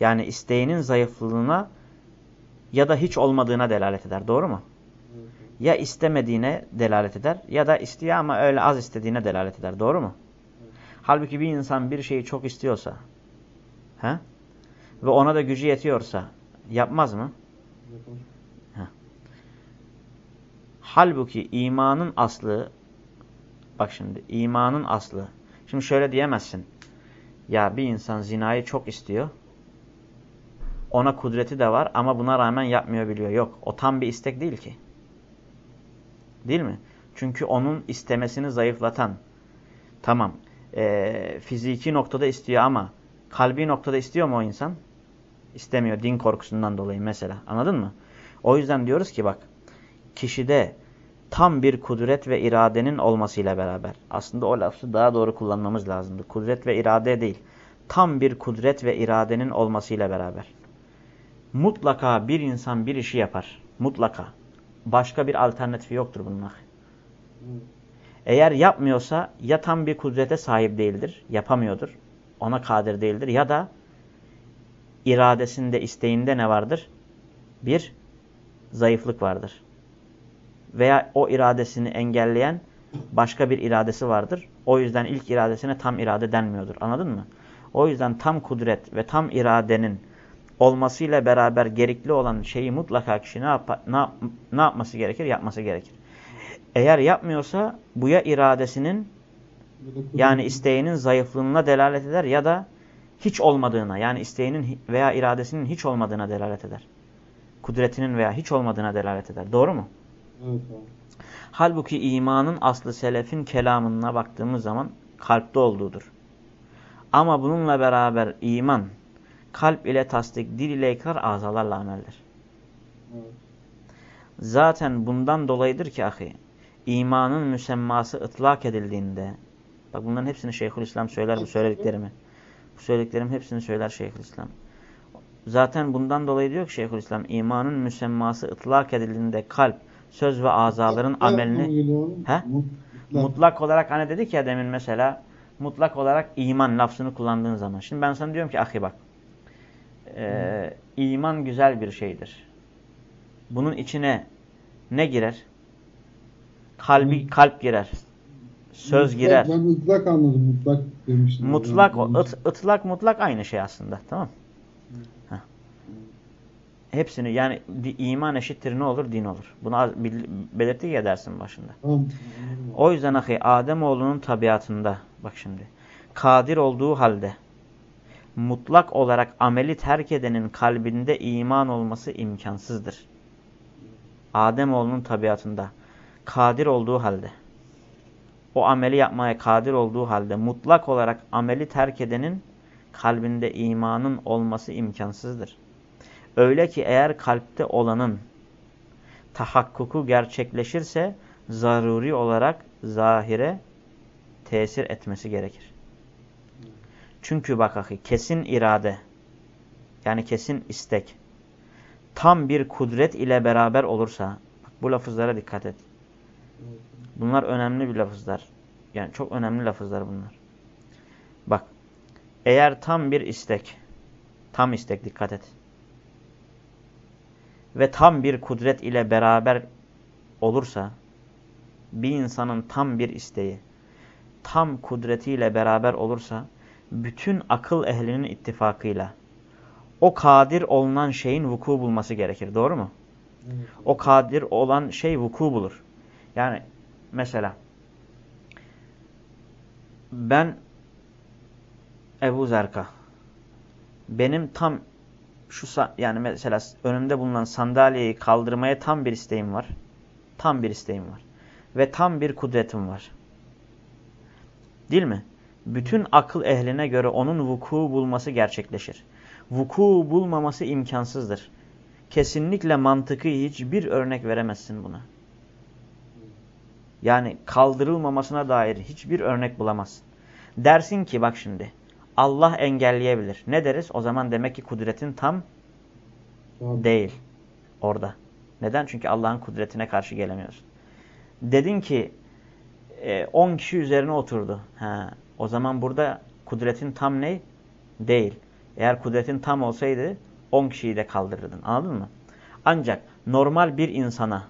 yani isteğinin zayıflığına ya da hiç olmadığına delalet eder. Doğru mu? Ya istemediğine delalet eder ya da istiyor ama öyle az istediğine delalet eder. Doğru mu? Halbuki bir insan bir şeyi çok istiyorsa he? ve ona da gücü yetiyorsa yapmaz mı? Yapar. Halbuki imanın aslı bak şimdi imanın aslı şimdi şöyle diyemezsin ya bir insan zinayı çok istiyor ona kudreti de var ama buna rağmen yapmıyor biliyor. Yok o tam bir istek değil ki. Değil mi? Çünkü onun istemesini zayıflatan tamam e, fiziki noktada istiyor ama kalbi noktada istiyor mu o insan? İstemiyor din korkusundan dolayı mesela anladın mı? O yüzden diyoruz ki bak kişide tam bir kudret ve iradenin olmasıyla beraber aslında o lafı daha doğru kullanmamız lazımdı. Kudret ve irade değil tam bir kudret ve iradenin olmasıyla beraber mutlaka bir insan bir işi yapar. Mutlaka. Başka bir alternatifi yoktur bunun. Eğer yapmıyorsa ya tam bir kudrete sahip değildir, yapamıyordur, ona kadir değildir ya da iradesinde, isteğinde ne vardır? Bir zayıflık vardır. Veya o iradesini engelleyen başka bir iradesi vardır. O yüzden ilk iradesine tam irade denmiyordur. Anladın mı? O yüzden tam kudret ve tam iradenin olmasıyla beraber gerekli olan şeyi mutlaka kişi ne, yap ne, yap ne yapması gerekir? Yapması gerekir. Eğer yapmıyorsa bu ya iradesinin yani isteğinin zayıflığına delalet eder ya da hiç olmadığına yani isteğinin veya iradesinin hiç olmadığına delalet eder. Kudretinin veya hiç olmadığına delalet eder. Doğru mu? Evet. Halbuki imanın aslı selefin kelamına baktığımız zaman kalpte olduğudur. Ama bununla beraber iman kalp ile tasdik, dil ile ikrar, azalarla ameldir. Evet. Zaten bundan dolayıdır ki ahi, imanın müsemması ıtlak edildiğinde, bak bunların hepsini Şeyhülislam söyler bu söylediklerimi. Bu söylediklerim hepsini söyler Şeyhülislam. Zaten bundan dolayı diyor ki Şeyhülislam, imanın müsemması ıtlak edildiğinde kalp, söz ve azaların amelini he? mutlak olarak hani dedik ya demin mesela mutlak olarak iman lafzını kullandığın zaman. Şimdi ben sana diyorum ki ahi bak e, iman güzel bir şeydir. Bunun içine ne girer? Kalbi, kalp girer. Söz
mutlak,
girer.
Ben mutlak anladım. Mutlak demiştim.
Mutlak, yani, ıt, ıtlak mutlak aynı şey aslında. Tamam Heh. Hepsini yani iman eşittir ne olur? Din olur. Bunu belirttik ya dersin başında. Tamam. O yüzden ahi Ademoğlunun tabiatında bak şimdi kadir olduğu halde mutlak olarak ameli terk edenin kalbinde iman olması imkansızdır. Ademoğlunun tabiatında kadir olduğu halde, o ameli yapmaya kadir olduğu halde mutlak olarak ameli terk edenin kalbinde imanın olması imkansızdır. Öyle ki eğer kalpte olanın tahakkuku gerçekleşirse zaruri olarak zahire tesir etmesi gerekir. Çünkü bak ahi kesin irade yani kesin istek tam bir kudret ile beraber olursa bak bu lafızlara dikkat et. Bunlar önemli bir lafızlar. Yani çok önemli lafızlar bunlar. Bak eğer tam bir istek tam istek dikkat et. Ve tam bir kudret ile beraber olursa bir insanın tam bir isteği tam kudretiyle beraber olursa bütün akıl ehlinin ittifakıyla o kadir olunan şeyin vuku bulması gerekir. Doğru mu? O kadir olan şey vuku bulur. Yani mesela ben Ebu Zerka benim tam şu yani mesela önümde bulunan sandalyeyi kaldırmaya tam bir isteğim var. Tam bir isteğim var. Ve tam bir kudretim var. Değil mi? Bütün akıl ehline göre onun vuku bulması gerçekleşir. Vuku bulmaması imkansızdır. Kesinlikle mantıkı hiçbir örnek veremezsin buna. Yani kaldırılmamasına dair hiçbir örnek bulamazsın. Dersin ki bak şimdi Allah engelleyebilir. Ne deriz? O zaman demek ki kudretin tam değil orada. Neden? Çünkü Allah'ın kudretine karşı gelemiyorsun. Dedin ki 10 e, kişi üzerine oturdu. Ha, o zaman burada kudretin tam ne? Değil. Eğer kudretin tam olsaydı 10 kişiyi de kaldırırdın. Anladın mı? Ancak normal bir insana,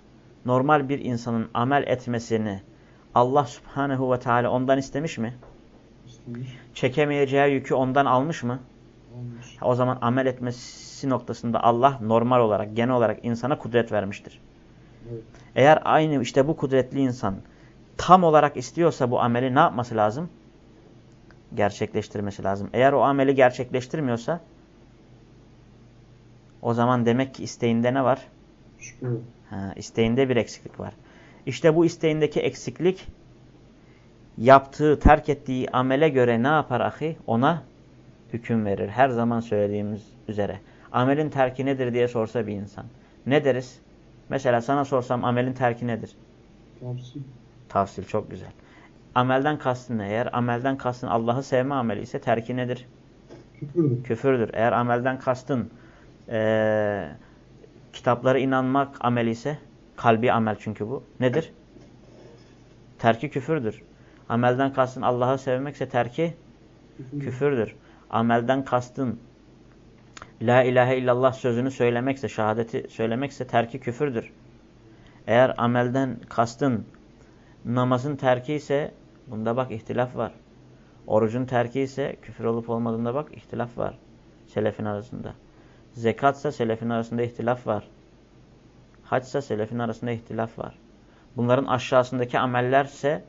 normal bir insanın amel etmesini Allah subhanehu ve teala ondan istemiş mi? İstemiş. Çekemeyeceği yükü ondan almış mı? Almış. O zaman amel etmesi noktasında Allah normal olarak, genel olarak insana kudret vermiştir. Evet. Eğer aynı işte bu kudretli insan tam olarak istiyorsa bu ameli ne yapması lazım? Gerçekleştirmesi lazım. Eğer o ameli gerçekleştirmiyorsa o zaman demek ki isteğinde ne var? Ha, isteğinde bir eksiklik var. İşte bu isteğindeki eksiklik yaptığı, terk ettiği amele göre ne yapar ahi? Ona hüküm verir. Her zaman söylediğimiz üzere. Amelin terki nedir diye sorsa bir insan. Ne deriz? Mesela sana sorsam amelin terki nedir?
Tavsil.
Tavsil çok güzel. Amelden kastın ne? Eğer amelden kastın Allah'ı sevme ameli ise terki nedir?
Küfürdür.
Küfürdür. Eğer amelden kastın e, kitaplara inanmak ameli ise kalbi amel çünkü bu. Nedir? Terki küfürdür. Amelden kastın Allah'ı sevmekse terki küfürdür. Amelden kastın La ilahe illallah sözünü söylemekse, şehadeti söylemekse terki küfürdür. Eğer amelden kastın namazın terki ise bunda bak ihtilaf var. Orucun terki ise küfür olup olmadığında bak ihtilaf var. Selefin arasında. Zekatsa selefin arasında ihtilaf var. Haçsa selefin arasında ihtilaf var. Bunların aşağısındaki amellerse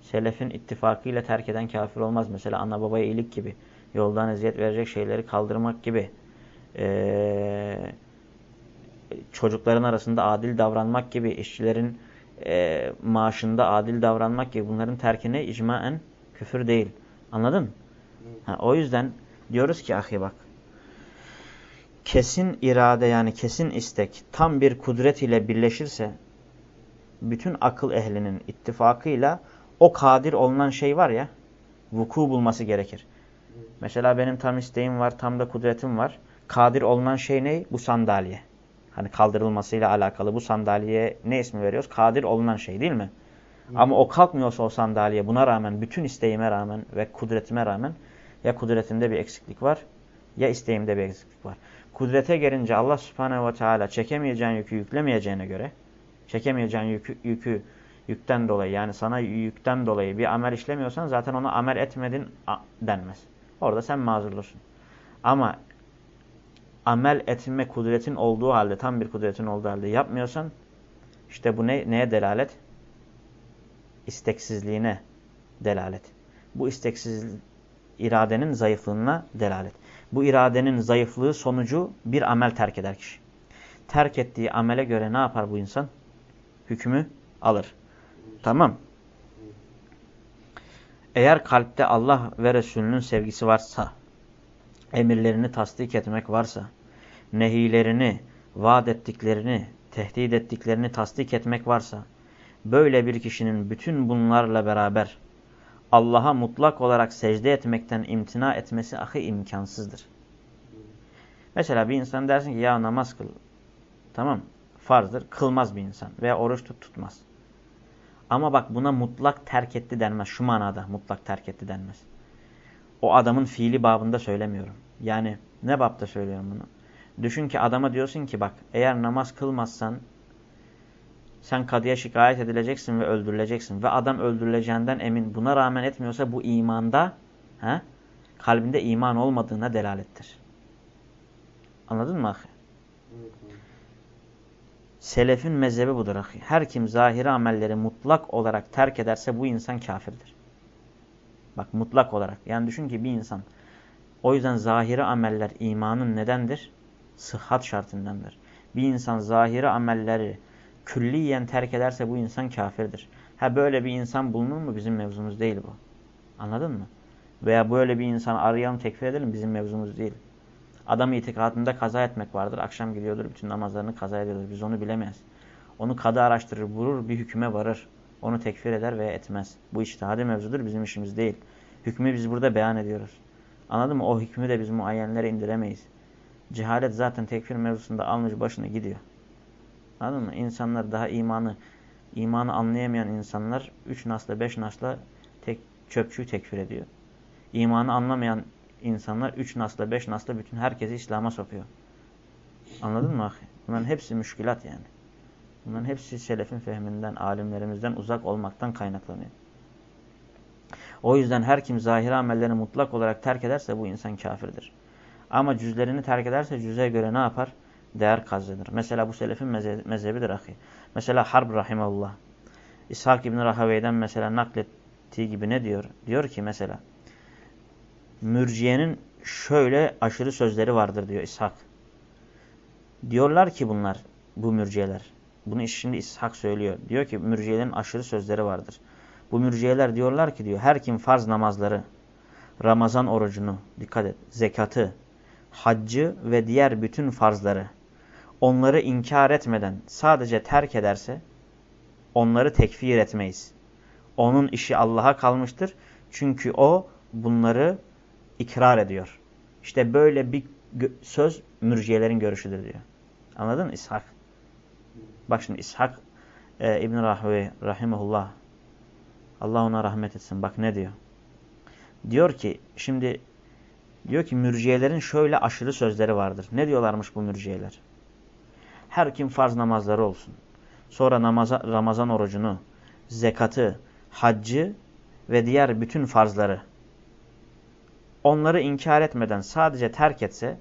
selefin ittifakıyla terk eden kafir olmaz. Mesela ana babaya iyilik gibi, yoldan eziyet verecek şeyleri kaldırmak gibi, ee, çocukların arasında adil davranmak gibi, işçilerin e, maaşında adil davranmak gibi bunların terkine icmaen küfür değil. Anladın? Ha, o yüzden diyoruz ki ahi bak, kesin irade yani kesin istek tam bir kudret ile birleşirse bütün akıl ehlinin ittifakıyla o kadir olunan şey var ya vuku bulması gerekir. Mesela benim tam isteğim var, tam da kudretim var. Kadir olunan şey ne? Bu sandalye. Hani kaldırılmasıyla alakalı bu sandalyeye ne ismi veriyoruz? Kadir olunan şey değil mi? Hı. Ama o kalkmıyorsa o sandalye buna rağmen, bütün isteğime rağmen ve kudretime rağmen ya kudretimde bir eksiklik var ya isteğimde bir eksiklik var. Kudrete gelince Allah subhanehu ve teala çekemeyeceğin yükü yüklemeyeceğine göre çekemeyeceğin yükü, yükü yükten dolayı yani sana yükten dolayı bir amel işlemiyorsan zaten ona amel etmedin denmez. Orada sen mazurlusun. Ama amel etme kudretin olduğu halde, tam bir kudretin olduğu halde yapmıyorsan işte bu ne, neye delalet? İsteksizliğine delalet. Bu isteksiz iradenin zayıflığına delalet. Bu iradenin zayıflığı sonucu bir amel terk eder kişi. Terk ettiği amele göre ne yapar bu insan? Hükmü alır. Tamam. Eğer kalpte Allah ve Resulünün sevgisi varsa, emirlerini tasdik etmek varsa, nehilerini, vaat ettiklerini, tehdit ettiklerini tasdik etmek varsa, böyle bir kişinin bütün bunlarla beraber Allah'a mutlak olarak secde etmekten imtina etmesi ahi imkansızdır. Mesela bir insan dersin ki ya namaz kıl. Tamam farzdır. Kılmaz bir insan veya oruç tut tutmaz. Ama bak buna mutlak terk etti denmez. Şu manada mutlak terk etti denmez. O adamın fiili babında söylemiyorum. Yani ne babda söylüyorum bunu? Düşün ki adama diyorsun ki bak eğer namaz kılmazsan sen kadıya şikayet edileceksin ve öldürüleceksin. Ve adam öldürüleceğinden emin buna rağmen etmiyorsa bu imanda he, kalbinde iman olmadığına delalettir. Anladın mı ahi? Selefin mezhebi budur ahi. Her kim zahiri amelleri mutlak olarak terk ederse bu insan kafirdir. Bak mutlak olarak. Yani düşün ki bir insan o yüzden zahiri ameller imanın nedendir? sıhhat şartındandır. Bir insan zahiri amelleri külliyen terk ederse bu insan kafirdir. Ha böyle bir insan bulunur mu bizim mevzumuz değil bu. Anladın mı? Veya böyle bir insan arayalım tekfir edelim bizim mevzumuz değil. Adam itikadında kaza etmek vardır. Akşam gidiyordur bütün namazlarını kaza ediyordur. Biz onu bilemeyiz. Onu kadı araştırır, vurur, bir hüküme varır. Onu tekfir eder veya etmez. Bu iştihadi mevzudur, bizim işimiz değil. Hükmü biz burada beyan ediyoruz. Anladın mı? O hükmü de biz muayyenlere indiremeyiz. Cehalet zaten tekfir mevzusunda almış başını gidiyor. Anladın mı? İnsanlar daha imanı imanı anlayamayan insanlar 3 nasla 5 nasla tek, çöpçüyü tekfir ediyor. İmanı anlamayan insanlar 3 nasla 5 nasla bütün herkesi İslam'a sokuyor. Anladın mı? Bunların hepsi müşkilat yani. Bunların hepsi selefin fehminden, alimlerimizden uzak olmaktan kaynaklanıyor. O yüzden her kim zahiri amellerini mutlak olarak terk ederse bu insan kafirdir. Ama cüzlerini terk ederse cüze göre ne yapar? Değer kazanır. Mesela bu selefin mezhebidir ahi. Mesela Harb Rahimallah. İshak İbni Rahavey'den mesela naklettiği gibi ne diyor? Diyor ki mesela mürciyenin şöyle aşırı sözleri vardır diyor İshak. Diyorlar ki bunlar, bu mürciyeler. Bunu şimdi İshak söylüyor. Diyor ki mürciyelerin aşırı sözleri vardır. Bu mürciyeler diyorlar ki diyor her kim farz namazları, Ramazan orucunu, dikkat et, zekatı, haccı ve diğer bütün farzları onları inkar etmeden sadece terk ederse onları tekfir etmeyiz. Onun işi Allah'a kalmıştır. Çünkü o bunları ikrar ediyor. İşte böyle bir söz mürciyelerin görüşüdür diyor. Anladın mı İshak? Bak şimdi İshak e, İbn Rahve rahimehullah Allah ona rahmet etsin. Bak ne diyor? Diyor ki şimdi diyor ki mürciyelerin şöyle aşırı sözleri vardır. Ne diyorlarmış bu mürciyeler? Her kim farz namazları olsun. Sonra namaza, Ramazan orucunu, zekatı, haccı ve diğer bütün farzları onları inkar etmeden sadece terk etse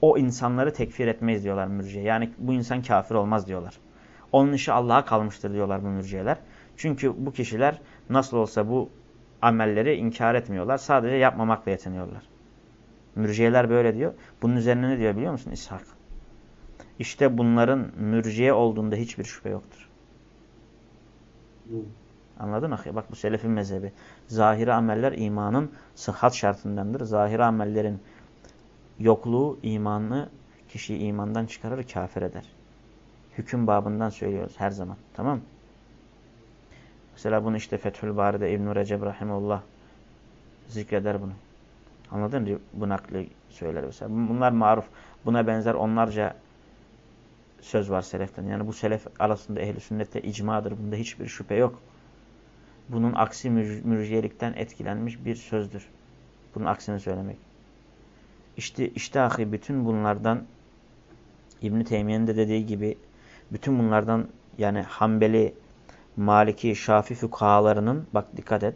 o insanları tekfir etmeyiz diyorlar mürciye. Yani bu insan kafir olmaz diyorlar. Onun işi Allah'a kalmıştır diyorlar bu mürciyeler. Çünkü bu kişiler nasıl olsa bu amelleri inkar etmiyorlar. Sadece yapmamakla yetiniyorlar. Mürciyeler böyle diyor. Bunun üzerine ne diyor biliyor musun İshak? İşte bunların mürciye olduğunda hiçbir şüphe yoktur. Anladın mı? Bak bu selefin mezhebi. Zahiri ameller imanın sıhhat şartındandır. Zahiri amellerin yokluğu imanı kişiyi imandan çıkarır, kafir eder. Hüküm babından söylüyoruz her zaman. Tamam Mesela bunu işte Fethül Bari'de İbn-i Recep Rahimullah zikreder bunu. Anladın mı? Bu nakli söyler mesela. Bunlar maruf. Buna benzer onlarca söz var seleften. Yani bu selef arasında ehli sünnette icmadır. Bunda hiçbir şüphe yok. Bunun aksi mürciyelikten etkilenmiş bir sözdür. Bunun aksini söylemek. İşte, işte ahi bütün bunlardan İbn-i de dediği gibi bütün bunlardan yani Hanbeli, Maliki, Şafi fukahalarının bak dikkat et.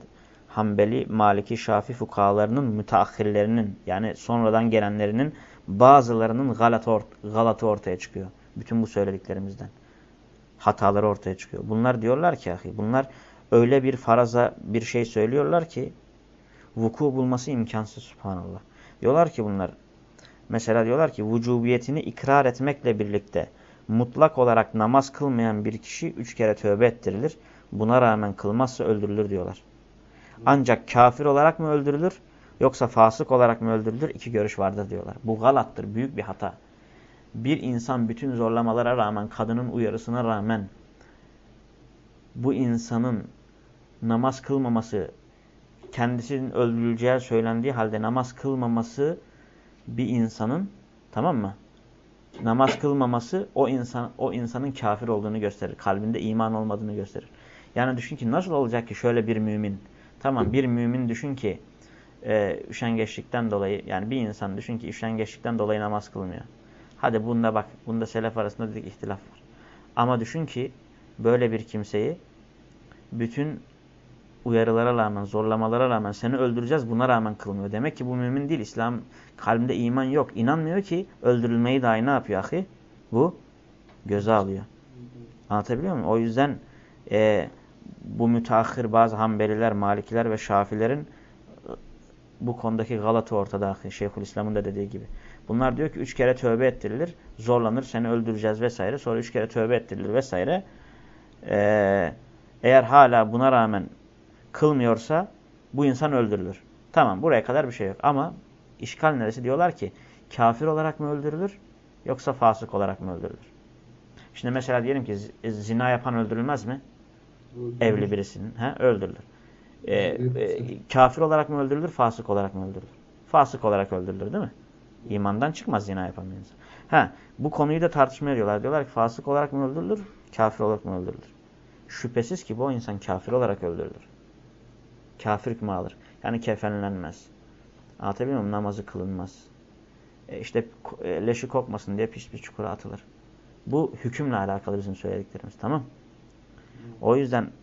Hanbeli, Maliki, Şafi fukahalarının müteahhirlerinin yani sonradan gelenlerinin bazılarının galatı, ort galatı ortaya çıkıyor. Bütün bu söylediklerimizden. Hataları ortaya çıkıyor. Bunlar diyorlar ki ahi bunlar öyle bir faraza bir şey söylüyorlar ki vuku bulması imkansız subhanallah. Diyorlar ki bunlar mesela diyorlar ki vücubiyetini ikrar etmekle birlikte mutlak olarak namaz kılmayan bir kişi üç kere tövbe ettirilir. Buna rağmen kılmazsa öldürülür diyorlar. Ancak kafir olarak mı öldürülür yoksa fasık olarak mı öldürülür? İki görüş vardır diyorlar. Bu galattır, büyük bir hata. Bir insan bütün zorlamalara rağmen, kadının uyarısına rağmen bu insanın namaz kılmaması, kendisinin öldürüleceği söylendiği halde namaz kılmaması bir insanın tamam mı? Namaz kılmaması o insan o insanın kafir olduğunu gösterir. Kalbinde iman olmadığını gösterir. Yani düşün ki nasıl olacak ki şöyle bir mümin. Tamam bir mümin düşün ki e, üşengeçlikten dolayı yani bir insan düşün ki üşengeçlikten dolayı namaz kılmıyor. Hadi bunda bak bunda selef arasında dedik ihtilaf var. Ama düşün ki böyle bir kimseyi bütün uyarılara rağmen, zorlamalara rağmen seni öldüreceğiz buna rağmen kılmıyor. Demek ki bu mümin değil. İslam kalbinde iman yok. İnanmıyor ki öldürülmeyi dahi ne yapıyor ahi? Bu göze alıyor. Anlatabiliyor muyum? O yüzden e, bu müteahhir bazı Hanbeliler, Malikiler ve Şafilerin bu konudaki galatı ortada ahi. Şeyhülislam'ın da dediği gibi. Bunlar diyor ki üç kere tövbe ettirilir, zorlanır, seni öldüreceğiz vesaire. Sonra üç kere tövbe ettirilir vesaire. Ee, eğer hala buna rağmen kılmıyorsa bu insan öldürülür. Tamam buraya kadar bir şey yok. Ama işgal neresi? Diyorlar ki kafir olarak mı öldürülür yoksa fasık olarak mı öldürülür? Şimdi mesela diyelim ki zina yapan öldürülmez mi? Evli birisinin. He? Öldürülür. Ee, e, kafir olarak mı öldürülür, fasık olarak mı öldürülür? Fasık olarak öldürülür değil mi? İmandan çıkmaz zina bir insan. Ha, bu konuyu da tartışmaya diyorlar. Diyorlar ki fasık olarak mı öldürülür, kafir olarak mı öldürülür? Şüphesiz ki bu insan kafir olarak öldürülür. Kafir hükmü alır. Yani kefenlenmez. Anlatabiliyor muyum? Namazı kılınmaz. E işte e, leşi kokmasın diye pis bir çukura atılır. Bu hükümle alakalı bizim söylediklerimiz. Tamam O yüzden